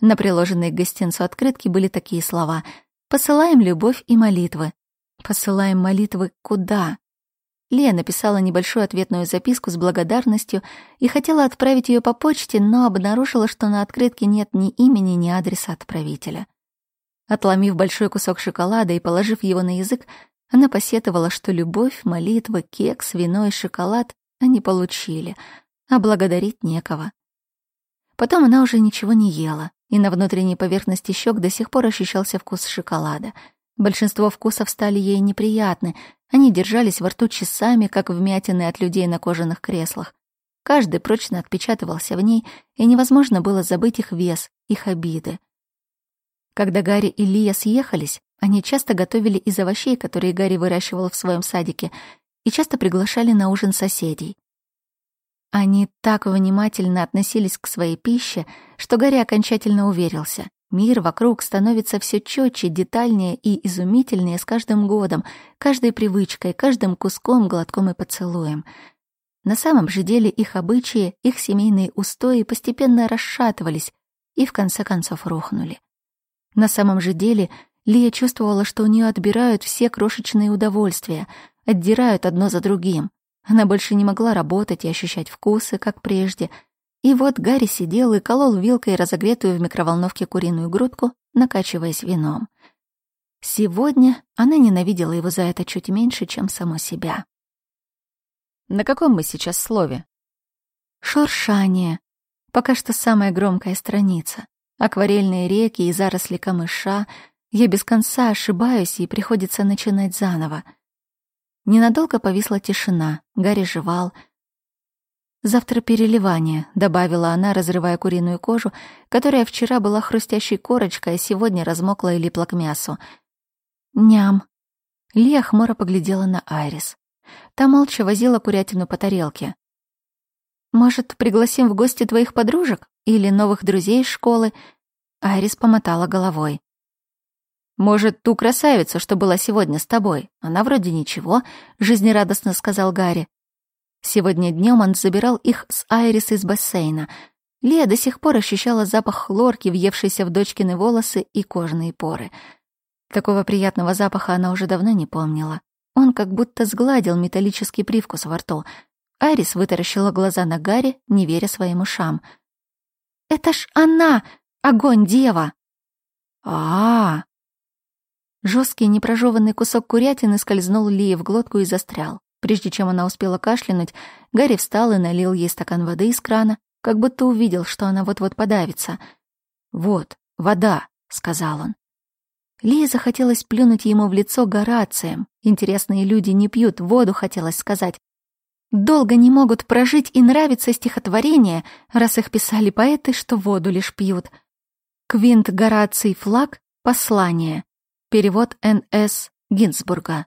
S1: На приложенной к гостинцу открытке были такие слова — Посылаем любовь и молитвы. Посылаем молитвы куда? Лия написала небольшую ответную записку с благодарностью и хотела отправить ее по почте, но обнаружила, что на открытке нет ни имени, ни адреса отправителя. Отломив большой кусок шоколада и положив его на язык, она посетовала, что любовь, молитвы, кекс, вино и шоколад они получили, а благодарить некого. Потом она уже ничего не ела, и на внутренней поверхности щек до сих пор ощущался вкус шоколада. Большинство вкусов стали ей неприятны, они держались во рту часами, как вмятины от людей на кожаных креслах. Каждый прочно отпечатывался в ней, и невозможно было забыть их вес, их обиды. Когда Гарри и Лия съехались, они часто готовили из овощей, которые Гарри выращивал в своем садике, и часто приглашали на ужин соседей. Они так внимательно относились к своей пище, что Гарри окончательно уверился. Мир вокруг становится все четче, детальнее и изумительнее с каждым годом, каждой привычкой, каждым куском, глотком и поцелуем. На самом же деле их обычаи, их семейные устои постепенно расшатывались и в конце концов рухнули. На самом же деле Лия чувствовала, что у нее отбирают все крошечные удовольствия, отдирают одно за другим. Она больше не могла работать и ощущать вкусы, как прежде. И вот Гарри сидел и колол вилкой разогретую в микроволновке куриную грудку, накачиваясь вином. Сегодня она ненавидела его за это чуть меньше, чем саму себя. «На каком мы сейчас слове?» «Шуршание. Пока что самая громкая страница. Акварельные реки и заросли камыша. Я без конца ошибаюсь, и приходится начинать заново. Ненадолго повисла тишина. Гарри жевал. «Завтра переливание», — добавила она, разрывая куриную кожу, которая вчера была хрустящей корочкой, а сегодня размокла и липла к мясу. «Ням». Лия хмуро поглядела на Айрис. Та молча возила курятину по тарелке. «Может, пригласим в гости твоих подружек? Или новых друзей из школы?» Айрис помотала головой. «Может, ту красавицу, что была сегодня с тобой? Она вроде ничего», — жизнерадостно сказал Гарри. Сегодня днем он забирал их с Айрис из бассейна. Лия до сих пор ощущала запах хлорки, въевшейся в дочкины волосы и кожные поры. Такого приятного запаха она уже давно не помнила. Он как будто сгладил металлический привкус во рту. Айрис вытаращила глаза на Гарри, не веря своим ушам. «Это ж она! Огонь, дева!» «А-а-а!» Жесткий непрожеванный кусок курятины скользнул Лии в глотку и застрял. Прежде чем она успела кашлянуть, Гарри встал и налил ей стакан воды из крана, как будто увидел, что она вот-вот подавится. «Вот, вода», — сказал он. Лии захотелось плюнуть ему в лицо Горацием. Интересные люди не пьют воду, хотелось сказать. Долго не могут прожить и нравится стихотворение, раз их писали поэты, что воду лишь пьют. Квинт Гораций Флаг «Послание». Перевод Н.С. Гинзбурга.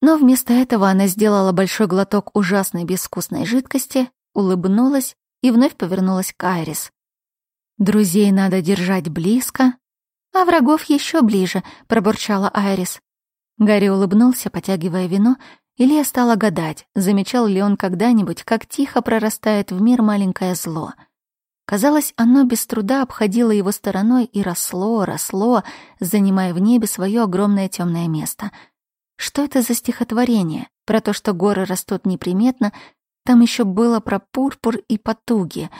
S1: Но вместо этого она сделала большой глоток ужасной безвкусной жидкости, улыбнулась и вновь повернулась к Айрис. «Друзей надо держать близко, а врагов еще ближе», — пробурчала Айрис. Гарри улыбнулся, потягивая вино, и Лия стала гадать, замечал ли он когда-нибудь, как тихо прорастает в мир маленькое зло. Казалось, оно без труда обходило его стороной и росло, росло, занимая в небе свое огромное темное место. Что это за стихотворение? Про то, что горы растут неприметно, там еще было про пурпур и потуги.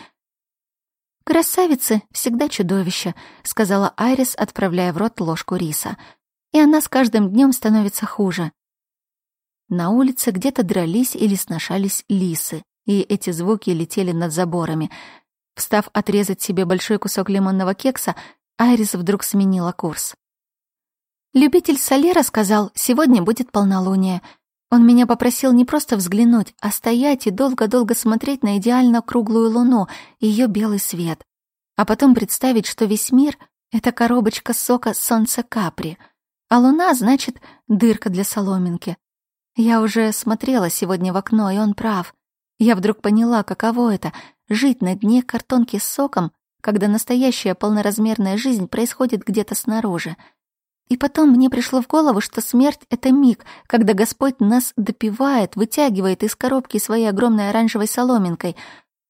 S1: «Красавицы всегда чудовища», — сказала Айрис, отправляя в рот ложку риса. «И она с каждым днем становится хуже». На улице где-то дрались или сношались лисы, и эти звуки летели над заборами. Встав отрезать себе большой кусок лимонного кекса, Айрис вдруг сменила курс. «Любитель Солера сказал, сегодня будет полнолуние», он меня попросил не просто взглянуть, а стоять и долго-долго смотреть на идеально круглую луну и ее белый свет. А потом представить, что весь мир — это коробочка сока солнца капри, а луна, значит, дырка для соломинки. Я уже смотрела сегодня в окно, и он прав. Я вдруг поняла, каково это — жить на дне картонки с соком, когда настоящая полноразмерная жизнь происходит где-то снаружи — и потом мне пришло в голову, что смерть — это миг, когда Господь нас допивает, вытягивает из коробки своей огромной оранжевой соломинкой,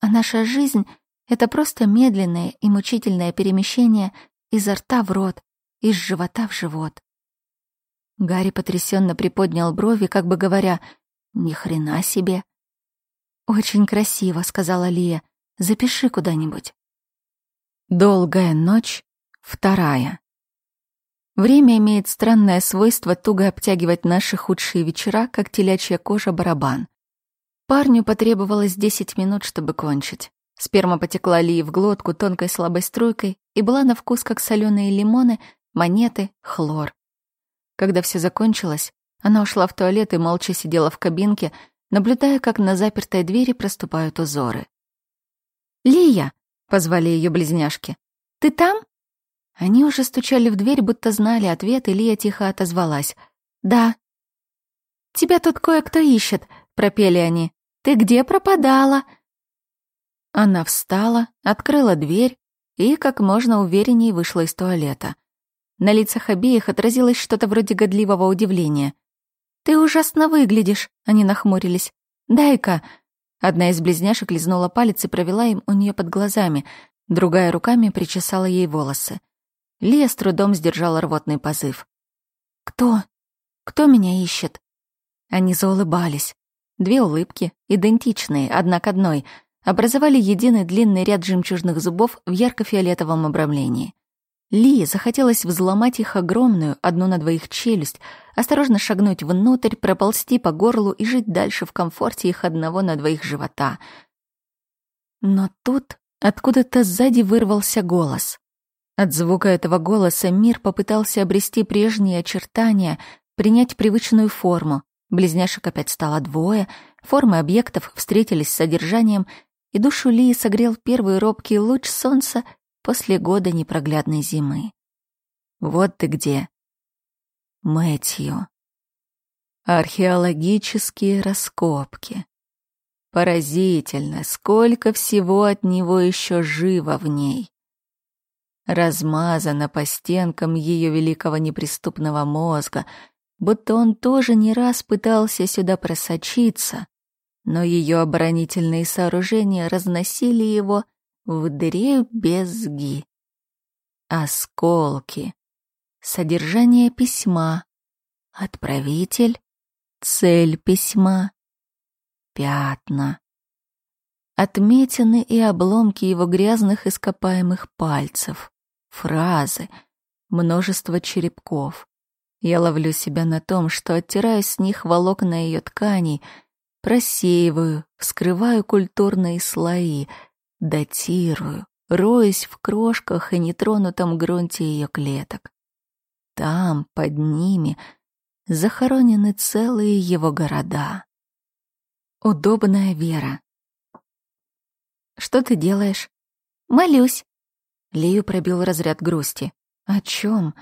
S1: а наша жизнь — это просто медленное и мучительное перемещение изо рта в рот, из живота в живот. Гарри потрясенно приподнял брови, как бы говоря, «Ни хрена себе!» «Очень красиво», — сказала Лия. «Запиши куда-нибудь». Долгая ночь, вторая. Время имеет странное свойство туго обтягивать наши худшие вечера, как телячья кожа барабан. Парню потребовалось 10 минут, чтобы кончить. Сперма потекла Ли в глотку тонкой слабой струйкой и была на вкус, как соленые лимоны, монеты, хлор. Когда все закончилось, она ушла в туалет и молча сидела в кабинке, наблюдая, как на запертой двери проступают узоры. «Лия!» — позвали ее близняшки. «Ты там?» Они уже стучали в дверь, будто знали ответ, и Лия тихо отозвалась. «Да». «Тебя тут кое-кто ищет», — пропели они. «Ты где пропадала?» Она встала, открыла дверь и как можно увереннее вышла из туалета. На лицах обеих отразилось что-то вроде годливого удивления. «Ты ужасно выглядишь», — они нахмурились. «Дай-ка». Одна из близняшек лизнула палец и провела им у нее под глазами, другая руками причесала ей волосы. Лия с трудом сдержала рвотный позыв. «Кто? Кто меня ищет?» Они заулыбались. Две улыбки, идентичные, одна к одной, образовали единый длинный ряд жемчужных зубов в ярко-фиолетовом обрамлении. Ли захотелось взломать их огромную, одну на двоих челюсть, осторожно шагнуть внутрь, проползти по горлу и жить дальше в комфорте их одного на двоих живота. Но тут откуда-то сзади вырвался голос. От звука этого голоса мир попытался обрести прежние очертания, принять привычную форму. Близняшек опять стало двое, формы объектов встретились с содержанием, и душу Лии согрел первый робкий луч солнца после года непроглядной зимы. Вот ты где. Мэтью. Археологические раскопки. Поразительно, сколько всего от него еще живо в ней размазана по стенкам ее великого неприступного мозга, будто он тоже не раз пытался сюда просочиться, но ее оборонительные сооружения разносили его в дыре безги. Осколки. Содержание письма. Отправитель. Цель письма. Пятна. Отметины и обломки его грязных ископаемых пальцев фразы, множество черепков. Я ловлю себя на том, что оттираю с них волокна ее тканей, просеиваю, вскрываю культурные слои,
S2: датирую, роюсь в крошках и нетронутом грунте ее клеток. Там, под ними, захоронены целые его города. Удобная вера.
S1: «Что ты делаешь?» «Молюсь». Лию пробил разряд грусти. «О чем?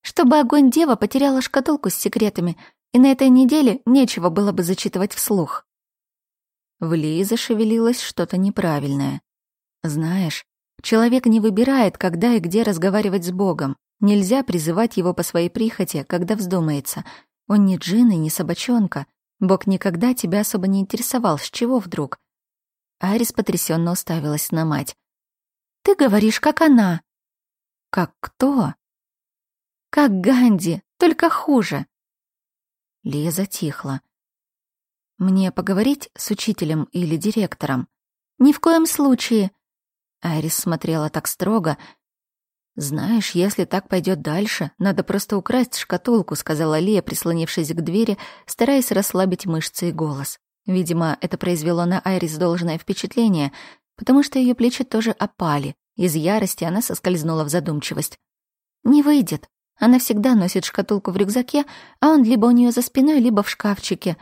S1: «Чтобы огонь дева потеряла шкатулку с секретами, и на этой неделе нечего было бы зачитывать вслух».
S2: В Лии зашевелилось что-то неправильное. «Знаешь, человек не выбирает, когда и где разговаривать с Богом. Нельзя призывать его по своей прихоти, когда вздумается. Он не джин и не собачонка. Бог никогда тебя особо не интересовал. С чего вдруг?» Арис потрясенно уставилась на мать.
S1: «Ты говоришь, как она».
S2: «Как кто?»
S1: «Как Ганди, только хуже».
S2: Лия затихла. «Мне поговорить с учителем или директором?»
S1: «Ни в коем случае».
S2: Арис смотрела так строго. «Знаешь, если так пойдет дальше, надо просто украсть шкатулку», — сказала Лия, прислонившись к двери, стараясь расслабить мышцы и голос. Видимо, это произвело на Айрис должное впечатление, потому что ее плечи тоже опали. Из ярости она соскользнула в задумчивость.
S1: «Не выйдет. Она всегда носит шкатулку в рюкзаке, а он либо у нее за спиной, либо в шкафчике».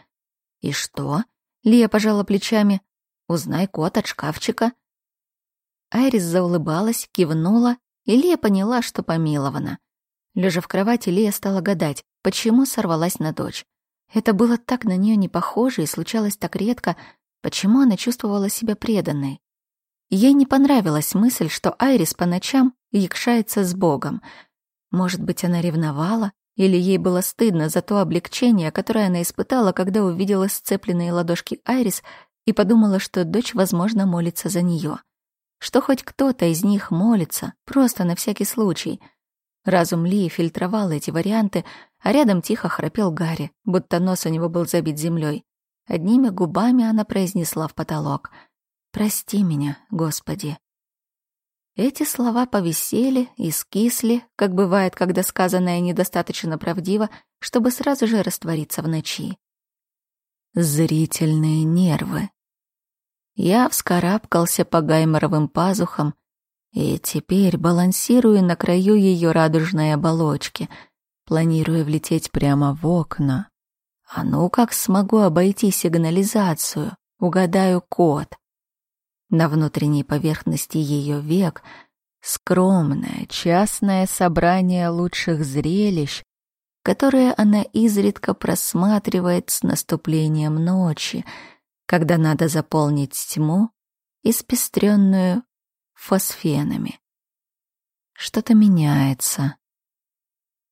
S2: «И что?» — Лия пожала плечами. «Узнай код от шкафчика». Айрис заулыбалась, кивнула, и Лия поняла, что помилована. Лежа в кровати, Лия стала гадать, почему сорвалась на дочь. Это было так на нее не похоже и случалось так редко, почему она чувствовала себя преданной. Ей не понравилась мысль, что Айрис по ночам якшается с Богом. Может быть, она ревновала, или ей было стыдно за то облегчение, которое она испытала, когда увидела сцепленные ладошки Айрис и подумала, что дочь, возможно, молится за нее. Что хоть кто-то из них молится, просто на всякий случай — Разум Ли фильтровал эти варианты, а рядом тихо храпел Гарри, будто нос у него был забит землей. Одними губами она произнесла в потолок «Прости меня, Господи». Эти слова повисели и скисли, как бывает, когда сказанное недостаточно правдиво, чтобы сразу же раствориться в ночи. Зрительные нервы. Я вскарабкался по гайморовым пазухам, и теперь балансирую на краю ее радужной оболочки, планируя влететь прямо в окна. А ну как смогу обойти сигнализацию, угадаю код. На внутренней поверхности ее век скромное частное собрание лучших зрелищ, которое она изредка просматривает с наступлением ночи, когда надо заполнить тьму, испестренную фосфенами. Что-то меняется.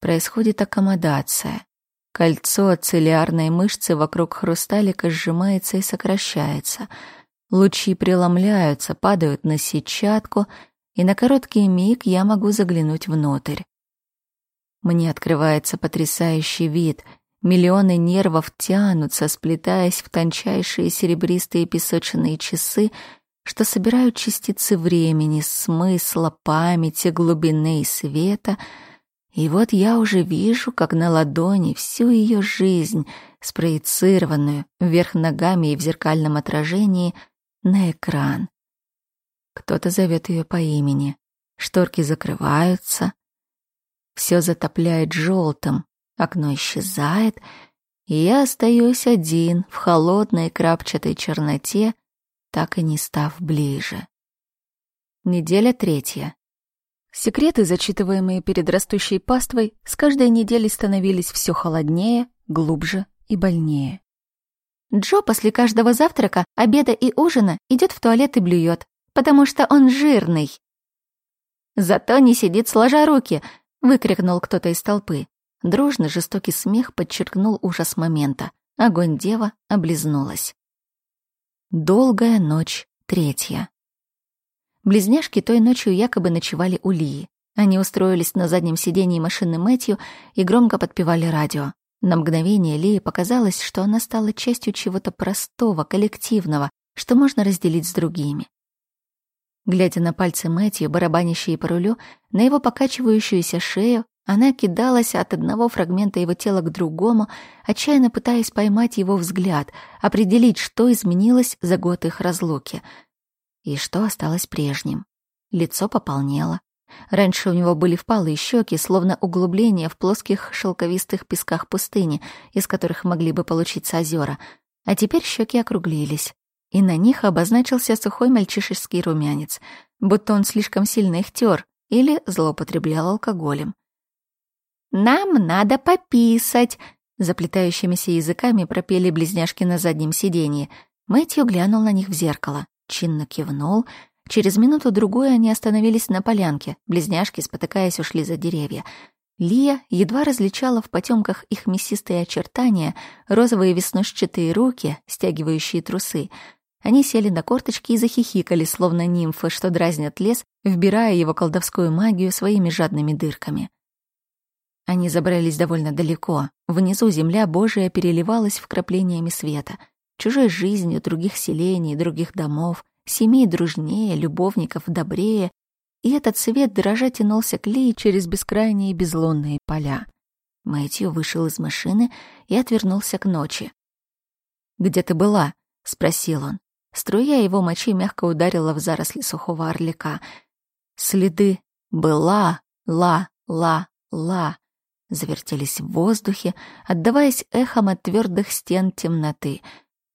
S2: Происходит аккомодация. Кольцо цилиарной мышцы вокруг хрусталика сжимается и сокращается. Лучи преломляются, падают на сетчатку, и на короткий миг я могу заглянуть внутрь. Мне открывается потрясающий вид. Миллионы нервов тянутся, сплетаясь в тончайшие серебристые песочные часы, что собирают частицы времени, смысла, памяти, глубины и света. И вот я уже вижу, как на ладони всю ее жизнь, спроецированную вверх ногами и в зеркальном отражении, на экран. Кто-то зовет ее по имени. Шторки закрываются. Все затопляет желтым. Окно исчезает, и я остаюсь один в холодной крапчатой черноте, так и не став ближе. Неделя третья. Секреты, зачитываемые перед растущей паствой, с каждой неделей становились все холоднее, глубже и больнее.
S1: Джо после каждого завтрака, обеда и ужина идет в туалет и блюет, потому что он жирный. Зато не сидит сложа руки, выкрикнул кто-то из толпы. Дружный жестокий смех подчеркнул ужас момента. Огонь дева облизнулась. Долгая ночь третья. Близняшки той ночью якобы ночевали у Лии. Они устроились на заднем сидении машины Мэтью и громко подпевали радио. На мгновение Лии показалось, что она стала частью чего-то простого, коллективного, что можно разделить с другими. Глядя на пальцы Мэтью, барабанящие по рулю, на его покачивающуюся шею, она кидалась от одного фрагмента его тела к другому, отчаянно пытаясь поймать его взгляд, определить, что изменилось за год их разлуки.
S2: И что осталось прежним? Лицо пополнело. Раньше у него были впалые щеки, словно углубления в плоских шелковистых песках пустыни, из которых могли бы получиться озера, а теперь щеки округлились, и на них обозначился сухой мальчишеский румянец, будто он слишком сильно их тер или злоупотреблял алкоголем. «Нам надо пописать!» Заплетающимися языками пропели близняшки на заднем сиденье. Мэтью глянул на них в зеркало, чинно кивнул — Через минуту-другую они остановились на полянке. Близняшки, спотыкаясь, ушли за деревья. Лия едва различала в потемках их мясистые очертания, розовые веснушчатые руки, стягивающие трусы. Они сели на корточки и захихикали, словно нимфы, что дразнят лес, вбирая его колдовскую магию своими жадными дырками. Они забрались довольно далеко. Внизу земля Божия переливалась вкраплениями света, чужой жизнью других селений, других домов — семей дружнее, любовников добрее, и этот свет дрожа тянулся к Лии через бескрайние безлунные поля. Мэтью вышел из машины и отвернулся к ночи. «Где ты была?» — спросил он. Струя его мочи мягко ударила в заросли сухого орлика. Следы «была», «ла», «ла», «ла» завертелись в воздухе, отдаваясь эхом от твердых стен темноты.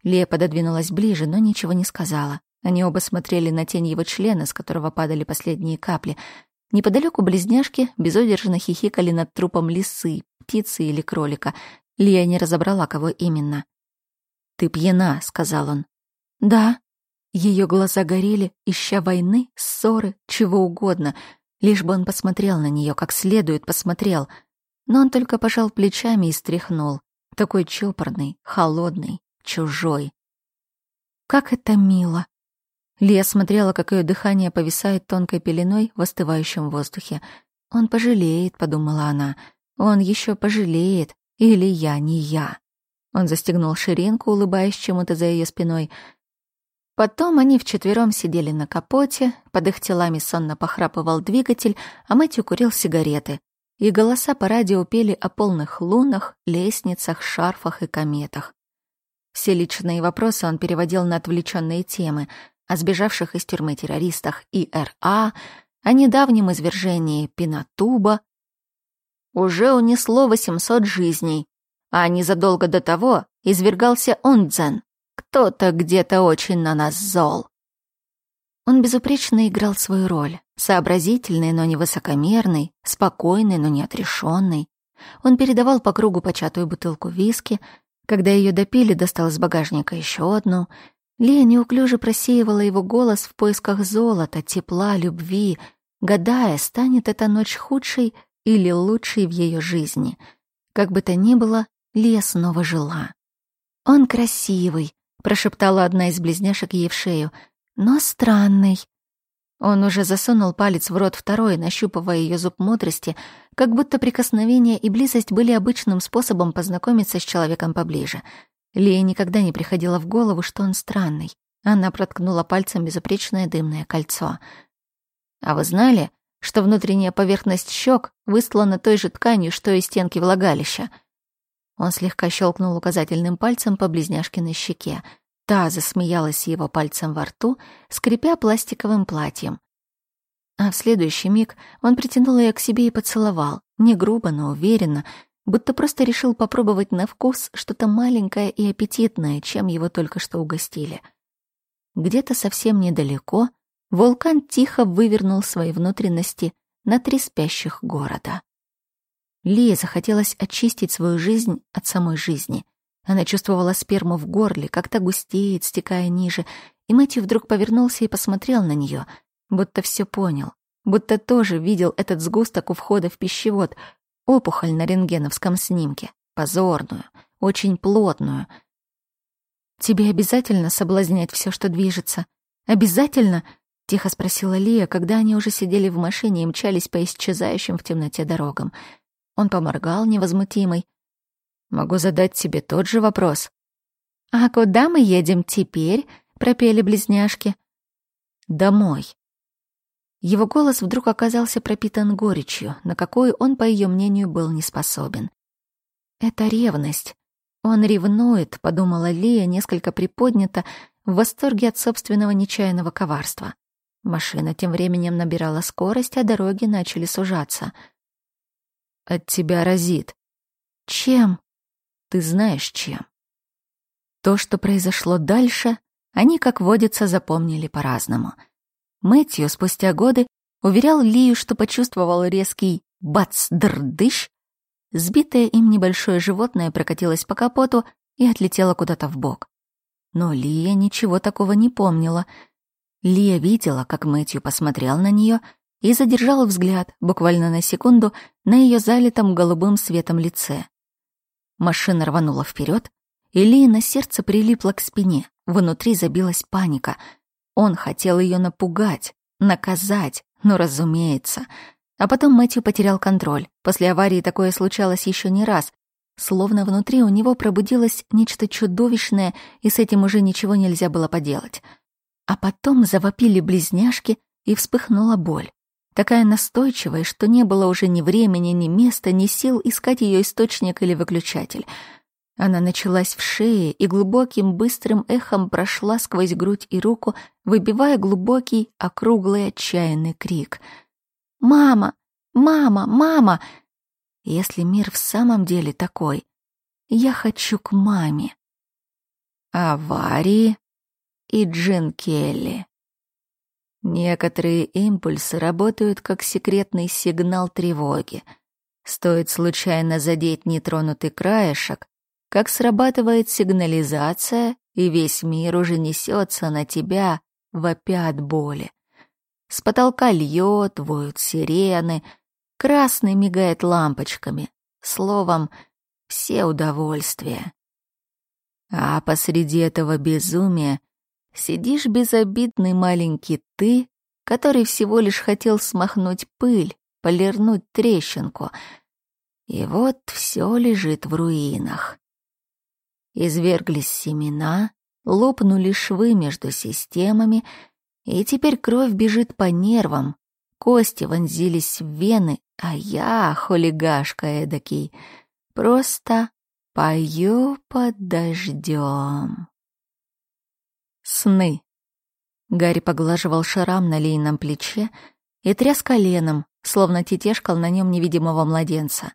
S2: Лия пододвинулась ближе, но ничего не сказала. Они оба смотрели на тень его члена, с которого падали последние капли. Неподалеку близняшки безудержно хихикали над трупом лисы, птицы или кролика. Лия не разобрала, кого именно. «Ты пьяна», — сказал он. «Да». Ее глаза горели, ища войны, ссоры, чего угодно, лишь бы он посмотрел на нее, как следует посмотрел. Но он только пожал плечами и стряхнул. Такой чопорный, холодный, чужой. «Как это мило!» Лия смотрела, как ее дыхание повисает тонкой пеленой в остывающем воздухе. «Он пожалеет», — подумала она. «Он еще пожалеет. Или я не я». Он застегнул ширинку, улыбаясь чему-то за ее спиной. Потом они вчетвером сидели на капоте, под их телами сонно похрапывал двигатель, а Мэтью курил сигареты. И голоса по радио пели о полных лунах, лестницах, шарфах и кометах. Все личные вопросы он переводил на отвлеченные темы — о сбежавших из тюрьмы террористах ИРА, о недавнем извержении Пинатуба. Уже унесло 800 жизней, а незадолго до того извергался Ундзен. Кто-то где-то очень на нас зол. Он безупречно играл свою роль, сообразительный, но не высокомерный, спокойный, но не отрешенный. Он передавал по кругу початую бутылку виски, когда ее допили, достал из багажника еще одну — Лия неуклюже просеивала его голос в поисках золота, тепла, любви, гадая, станет эта ночь худшей или лучшей в ее жизни. Как бы то ни было, Лия снова жила. «Он красивый», — прошептала одна из близняшек ей в шею, — «но странный». Он уже засунул палец в рот второй, нащупывая ее зуб мудрости, как будто прикосновение и близость были обычным способом познакомиться с человеком поближе — Лее никогда не приходило в голову, что он странный. Она проткнула пальцем безупречное дымное кольцо. «А вы знали, что внутренняя поверхность щек выстлана той же тканью, что и стенки влагалища?» Он слегка щелкнул указательным пальцем по близняшкиной щеке. Та засмеялась его пальцем во рту, скрипя пластиковым платьем. А в следующий миг он притянул ее к себе и поцеловал, не грубо, но уверенно, будто просто решил попробовать на вкус что-то маленькое и аппетитное, чем его только что угостили. Где-то совсем недалеко вулкан тихо вывернул свои внутренности на три спящих города. Лии захотелось очистить свою жизнь от самой жизни. Она чувствовала сперму в горле, как то густеет, стекая ниже, и Мэтью вдруг повернулся и посмотрел на нее, будто все понял, будто тоже видел этот сгусток у входа в пищевод — Опухоль на рентгеновском снимке. Позорную, очень плотную. «Тебе обязательно соблазнять все, что движется? Обязательно?» — тихо спросила Лия, когда они уже сидели в машине и мчались по исчезающим в темноте дорогам. Он поморгал, невозмутимый. «Могу задать тебе тот же вопрос». «А куда мы едем теперь?» — пропели близняшки. «Домой». Его голос вдруг оказался пропитан горечью, на какой он, по ее мнению, был не способен. «Это ревность. Он ревнует», — подумала Лия, несколько приподнята,
S1: в восторге от собственного нечаянного коварства. Машина тем временем набирала скорость, а дороги начали сужаться.
S2: «От тебя разит».
S1: «Чем?»
S2: «Ты знаешь, чем».
S1: То, что произошло дальше, они, как водится, запомнили по-разному. Мэтью спустя годы уверял Лию, что почувствовал резкий бац-др-дыщ, сбитое им небольшое животное прокатилось по капоту и отлетело куда-то в бок. Но Лия ничего такого не помнила. Лия видела, как Мэтью посмотрел на нее и задержал взгляд буквально на секунду на ее залитом голубым светом лице. Машина рванула вперед, и Лии на сердце прилипла к спине, внутри забилась паника. Он хотел ее напугать, наказать, но, разумеется. А потом Мэтью потерял контроль. После аварии такое случалось еще не раз. Словно внутри у него пробудилось нечто чудовищное, и с этим уже ничего нельзя было поделать. А потом завопили близняшки, и вспыхнула боль. Такая настойчивая, что не было уже ни времени, ни места, ни сил искать ее источник или выключатель. Она началась в шее и глубоким быстрым эхом прошла сквозь грудь и руку, выбивая глубокий, округлый отчаянный крик. «Мама! Мама! Мама!» Если мир в самом деле такой, я хочу к маме. Аварии и Джин Келли. Некоторые импульсы работают как секретный сигнал тревоги. Стоит случайно задеть нетронутый краешек, как срабатывает сигнализация, и весь мир уже несется на тебя, вопя от боли. С потолка льет, воют сирены, красный мигает лампочками. Словом, все удовольствия. А посреди этого безумия сидишь безобидный маленький ты, который всего лишь хотел смахнуть пыль, полирнуть трещинку. И вот все лежит в руинах. Изверглись семена, лопнули швы между системами, и теперь кровь бежит по нервам, кости вонзились в вены, а я, хулигашка эдакий, просто пою под дождем. Сны. Гарри поглаживал шрам на лейном плече и тряс коленом, словно тетешкал на нем невидимого младенца.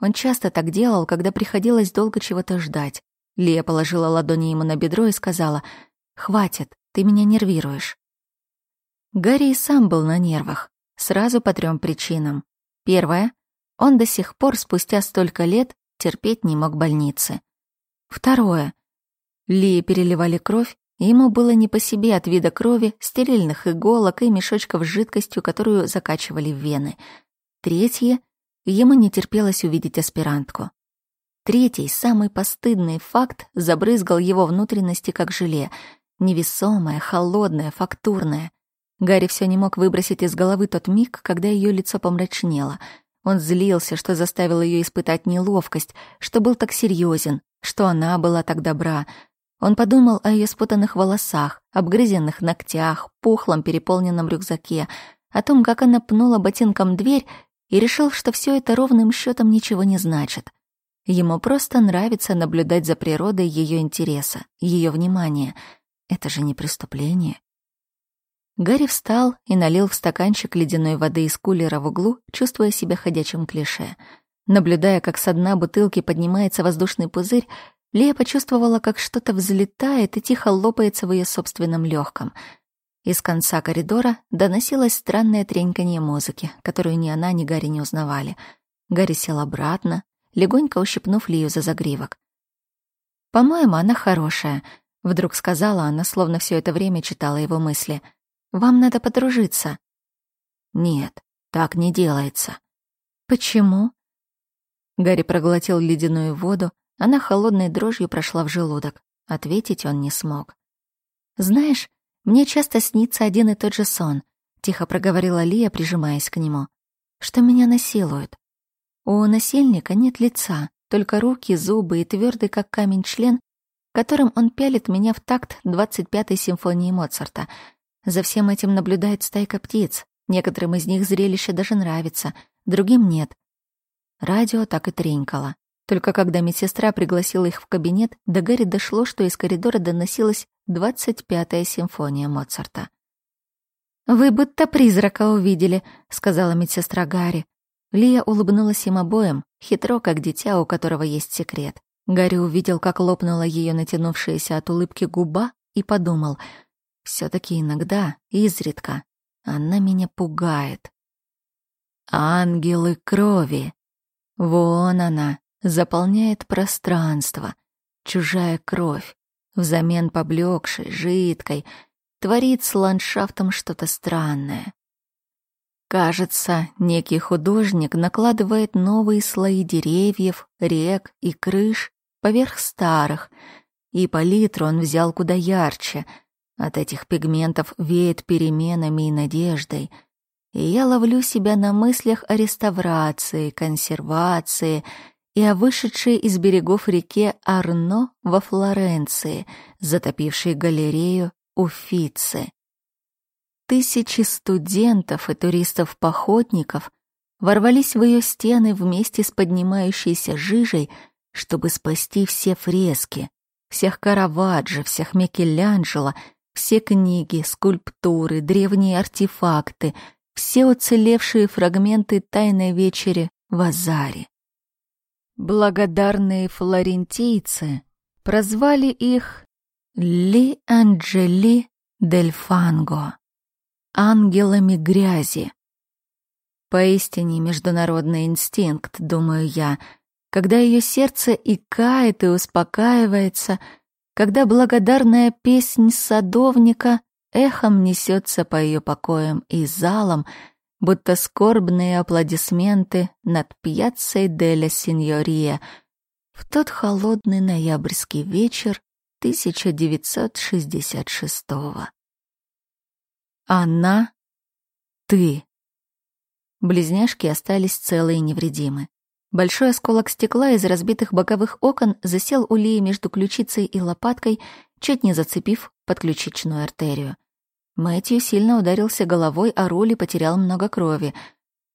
S1: Он часто так делал, когда приходилось долго чего-то ждать. Лия положила ладони ему на бедро и сказала, «Хватит, ты меня нервируешь». Гарри и сам был на нервах, сразу по трем причинам. Первое — он до сих пор, спустя столько лет, терпеть не мог больницы. Второе — Лии переливали кровь, и ему было не по себе от вида крови, стерильных иголок и мешочков с жидкостью, которую закачивали в вены. Третье — ему не терпелось увидеть аспирантку. Третий, самый постыдный факт забрызгал его внутренности как желе. Невесомое, холодное, фактурное. Гарри все не мог выбросить из головы тот миг, когда ее лицо помрачнело. Он злился, что заставил ее испытать неловкость, что был так серьезен, что она была так добра. Он подумал о ее спутанных волосах, обгрызенных ногтях, пухлом переполненном рюкзаке, о том, как она пнула ботинком дверь, и решил, что все это ровным счетом ничего не значит. Ему просто нравится наблюдать за природой ее интереса, ее внимания. Это же не преступление. Гарри встал и налил в стаканчик ледяной воды из кулера в углу, чувствуя себя ходячим клише. Наблюдая, как со дна бутылки поднимается воздушный пузырь, Лия почувствовала, как что-то взлетает и тихо лопается в ее собственном легком. Из конца коридора доносилось странное треньканье музыки, которую ни она, ни Гарри не узнавали. Гарри сел обратно, легонько ущипнув Лию за загривок. «По-моему, она хорошая», — вдруг сказала она, словно все это время читала его мысли. «Вам надо подружиться». «Нет, так не делается». «Почему?» Гарри проглотил ледяную воду, она холодной дрожью прошла в желудок. Ответить он не смог. «Знаешь, мне часто снится один и тот же сон», — тихо проговорила Лия, прижимаясь к нему. «Что меня насилуют. У насильника нет лица, только руки, зубы и твердый как камень член, которым он пялит меня в такт 25-й симфонии Моцарта. За всем этим наблюдает стайка птиц. Некоторым из них зрелище даже нравится, другим нет. Радио так и тренькало. Только когда медсестра пригласила их в кабинет, до Гарри дошло, что из коридора доносилась 25-я симфония Моцарта. «Вы будто призрака увидели», — сказала медсестра Гарри. Лия улыбнулась им обоим, хитро, как дитя, у которого есть секрет. Гарри увидел, как лопнула ее натянувшаяся от улыбки губа, и подумал, все таки иногда, изредка, она меня пугает. Ангелы крови. Вон она, заполняет пространство. Чужая кровь, взамен поблекшей, жидкой, творит с ландшафтом что-то странное. Кажется, некий художник накладывает новые слои деревьев, рек и крыш поверх старых, и палитру он взял куда ярче. От этих пигментов веет переменами и надеждой — и я ловлю себя на мыслях о реставрации, консервации и о вышедшей из берегов реке Арно во Флоренции, затопившей галерею Уфицы. Тысячи студентов и туристов-походников ворвались в ее стены вместе с поднимающейся жижей, чтобы спасти все фрески, всех Караваджо, всех Микеланджело, все книги, скульптуры, древние артефакты — все уцелевшие фрагменты «Тайной вечери» в Азаре. Благодарные флорентийцы прозвали их «Ли Анджели дель Фанго» — ангелами грязи. Поистине международный инстинкт, думаю я, когда ее сердце икает и успокаивается, когда благодарная песнь садовника эхом несется по ее покоям и залам, будто скорбные аплодисменты над пьяцей Деля Синьория в тот холодный ноябрьский вечер 1966-го. Она — ты. Близняшки остались целые и невредимы. Большой осколок стекла из разбитых боковых окон засел у Лии между ключицей и лопаткой, чуть не зацепив подключичную артерию. Мэтью сильно ударился головой о руль и потерял много крови.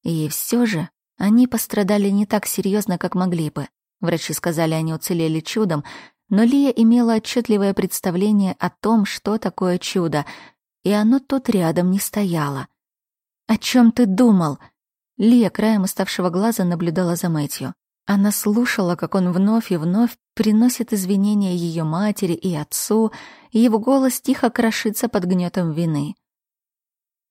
S1: И все же они пострадали не так серьезно, как могли бы. Врачи сказали, они уцелели чудом, но Лия имела отчетливое представление о том, что такое чудо, и оно тут рядом не стояло. «О чем ты думал?» Лия краем уставшего глаза наблюдала за Мэтью. Она слушала, как он вновь и вновь приносит извинения ее матери и отцу, и его голос тихо крошится под гнетом вины.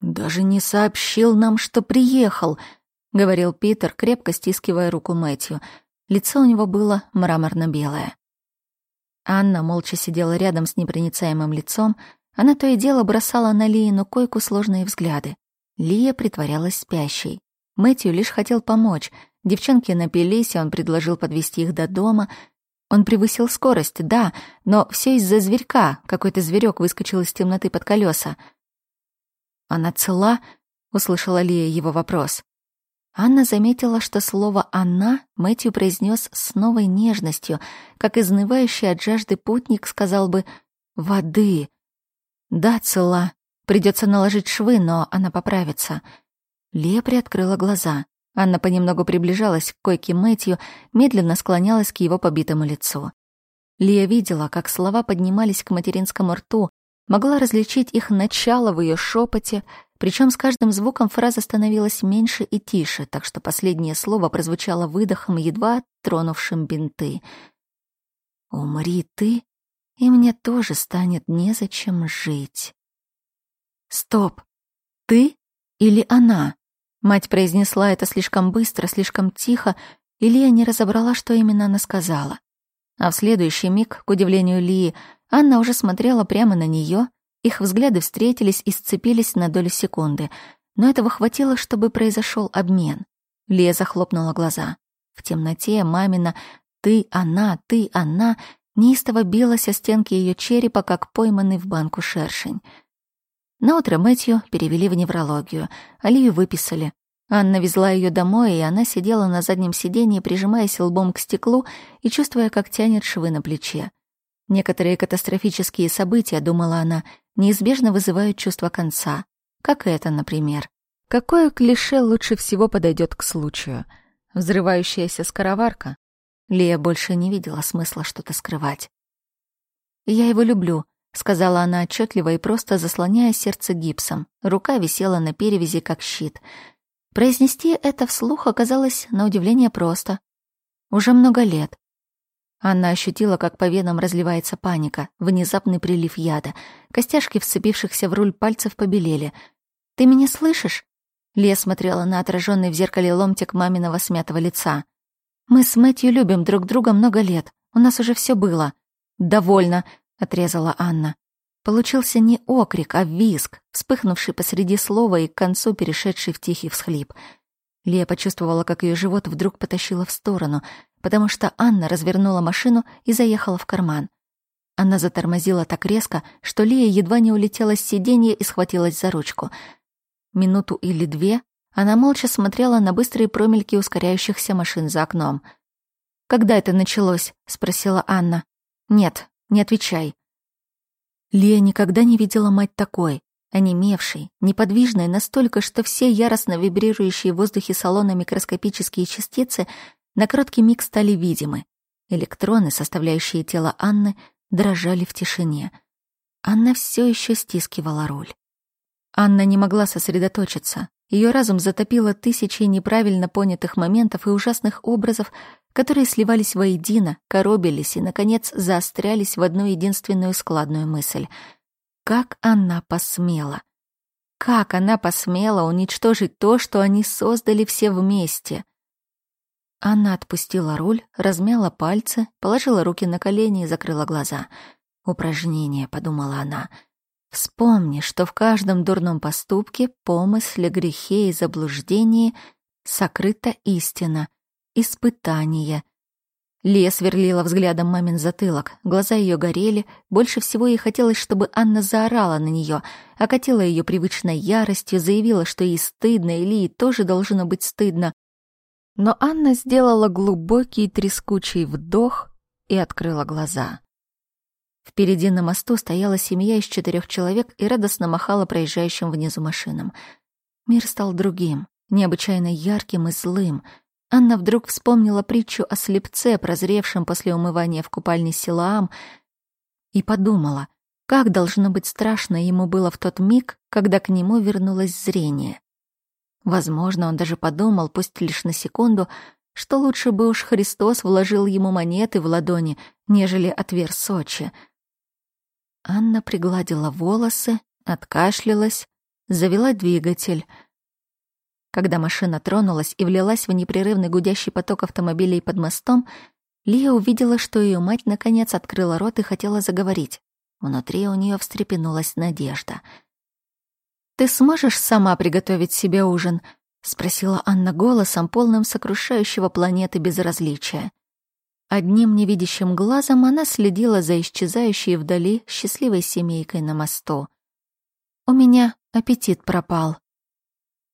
S1: «Даже не сообщил нам, что приехал», — говорил Питер, крепко стискивая руку Мэтью. Лицо у него было мраморно-белое. Анна молча сидела рядом с непроницаемым лицом. Она то и дело бросала на Лиину койку сложные взгляды. Лия притворялась спящей. Мэтью лишь хотел помочь — Девчонки напились, и он предложил подвести их до дома. Он превысил скорость, да, но все из-за зверька. Какой-то зверек выскочил из темноты под колеса. «Она цела?» — услышала Лия его вопрос. Анна заметила, что слово «она» Мэтью произнес с новой нежностью, как изнывающий от жажды путник сказал бы «воды». «Да, цела. Придется наложить швы, но она поправится». Лия приоткрыла глаза. Анна понемногу приближалась к койке Мэтью, медленно склонялась к его побитому лицу. Лия видела, как слова поднимались к материнскому рту, могла различить их начало в ее шепоте, причем с каждым звуком фраза становилась меньше и тише, так что последнее слово прозвучало выдохом, едва тронувшим бинты. «Умри ты, и мне тоже станет незачем жить». «Стоп! Ты или она?» Мать произнесла это слишком быстро, слишком тихо, и Лия не разобрала, что именно она сказала. А в следующий миг, к удивлению Лии, Анна уже смотрела прямо на нее, их взгляды встретились и сцепились на долю секунды, но этого хватило, чтобы произошел обмен. Лия захлопнула глаза. В темноте мамина «ты, она, ты, она» неистово билась о стенки ее черепа, как пойманный в банку шершень. Наутро Мэтью перевели в неврологию, Алию выписали. Анна везла ее домой, и она сидела на заднем сиденье, прижимаясь лбом к стеклу и чувствуя, как тянет швы на плече. Некоторые катастрофические события, думала она, неизбежно вызывают чувство конца. Как это, например. Какое клише лучше всего подойдет к случаю? Взрывающаяся скороварка? Лия больше не видела смысла что-то скрывать. «Я его люблю», — сказала она отчетливо и просто заслоняя сердце гипсом. Рука висела на перевязи, как щит. Произнести это вслух оказалось на удивление просто. Уже много лет. Анна ощутила, как по венам разливается паника, внезапный прилив яда. Костяшки, вцепившихся в руль пальцев, побелели. «Ты меня слышишь?» Лия смотрела на отраженный в зеркале ломтик маминого смятого лица. «Мы с Мэтью любим друг друга много лет. У нас уже все было». «Довольно», — отрезала Анна. Получился не окрик, а визг, вспыхнувший посреди слова и к концу перешедший в тихий всхлип. Лия почувствовала, как ее живот вдруг потащило в сторону, потому что Анна развернула машину и заехала в карман. Она затормозила так резко, что Лия едва не улетела с сиденья и схватилась за ручку. Минуту или две она молча смотрела на быстрые промельки ускоряющихся машин за окном. «Когда это началось?» — спросила Анна. «Нет, не отвечай». Лия никогда не видела мать такой, онемевшей, неподвижной настолько, что все яростно вибрирующие в воздухе салона микроскопические частицы на короткий миг стали видимы. Электроны, составляющие тело Анны, дрожали в тишине. Анна все еще стискивала руль. Анна не могла сосредоточиться. Ее разум затопило тысячи неправильно понятых моментов и ужасных образов, которые сливались воедино, коробились и, наконец, заострялись в одну единственную складную мысль. Как она посмела? Как она посмела уничтожить то, что они создали все вместе? Анна отпустила руль, размяла пальцы, положила руки на колени и закрыла глаза. «Упражнение», — подумала она, — Вспомни, что в каждом дурном поступке, помысле, грехе и заблуждении сокрыта истина, испытание. Лия сверлила взглядом мамин затылок, глаза ее горели, больше всего ей хотелось, чтобы Анна заорала на нее, окатила ее привычной яростью, заявила, что ей стыдно, и Лии тоже должно быть стыдно. Но Анна сделала глубокий трескучий вдох и открыла глаза. Впереди на мосту стояла семья из четырех человек и радостно махала проезжающим внизу машинам. Мир стал другим, необычайно ярким и злым. Анна вдруг вспомнила притчу о слепце, прозревшем после умывания в купальне Силаам, и подумала, как должно быть страшно ему было в тот миг, когда к нему вернулось зрение. Возможно, он даже подумал, пусть лишь на секунду, что лучше бы уж Христос вложил ему монеты в ладони, нежели отверз Сочи — Анна пригладила волосы, откашлялась, завела двигатель. Когда машина тронулась и влилась в непрерывный гудящий поток автомобилей под мостом, Лия увидела, что ее мать наконец открыла рот и хотела заговорить. Внутри у нее встрепенулась надежда. «Ты сможешь сама приготовить себе ужин?» — спросила Анна голосом, полным сокрушающего планеты безразличия. Одним невидящим глазом она следила за исчезающей вдали счастливой семейкой на мосту. «У меня аппетит пропал».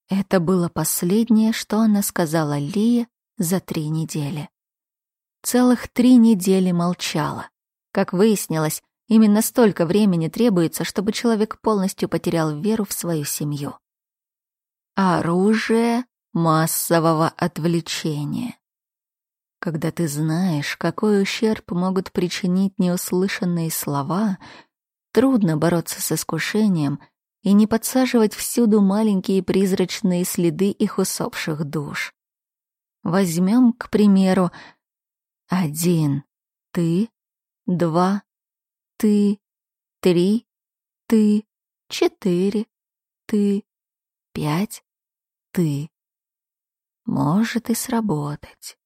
S1: Это было последнее, что она сказала Лие за три недели. Целых три недели молчала. Как выяснилось, именно столько времени требуется, чтобы человек полностью потерял веру в свою семью. Оружие массового отвлечения когда ты знаешь, какой ущерб могут причинить неуслышанные слова, трудно бороться с искушением и не подсаживать всюду маленькие призрачные следы их усопших душ. Возьмем, к примеру, один ты, два ты, три ты, четыре ты, пять ты. Может и сработать.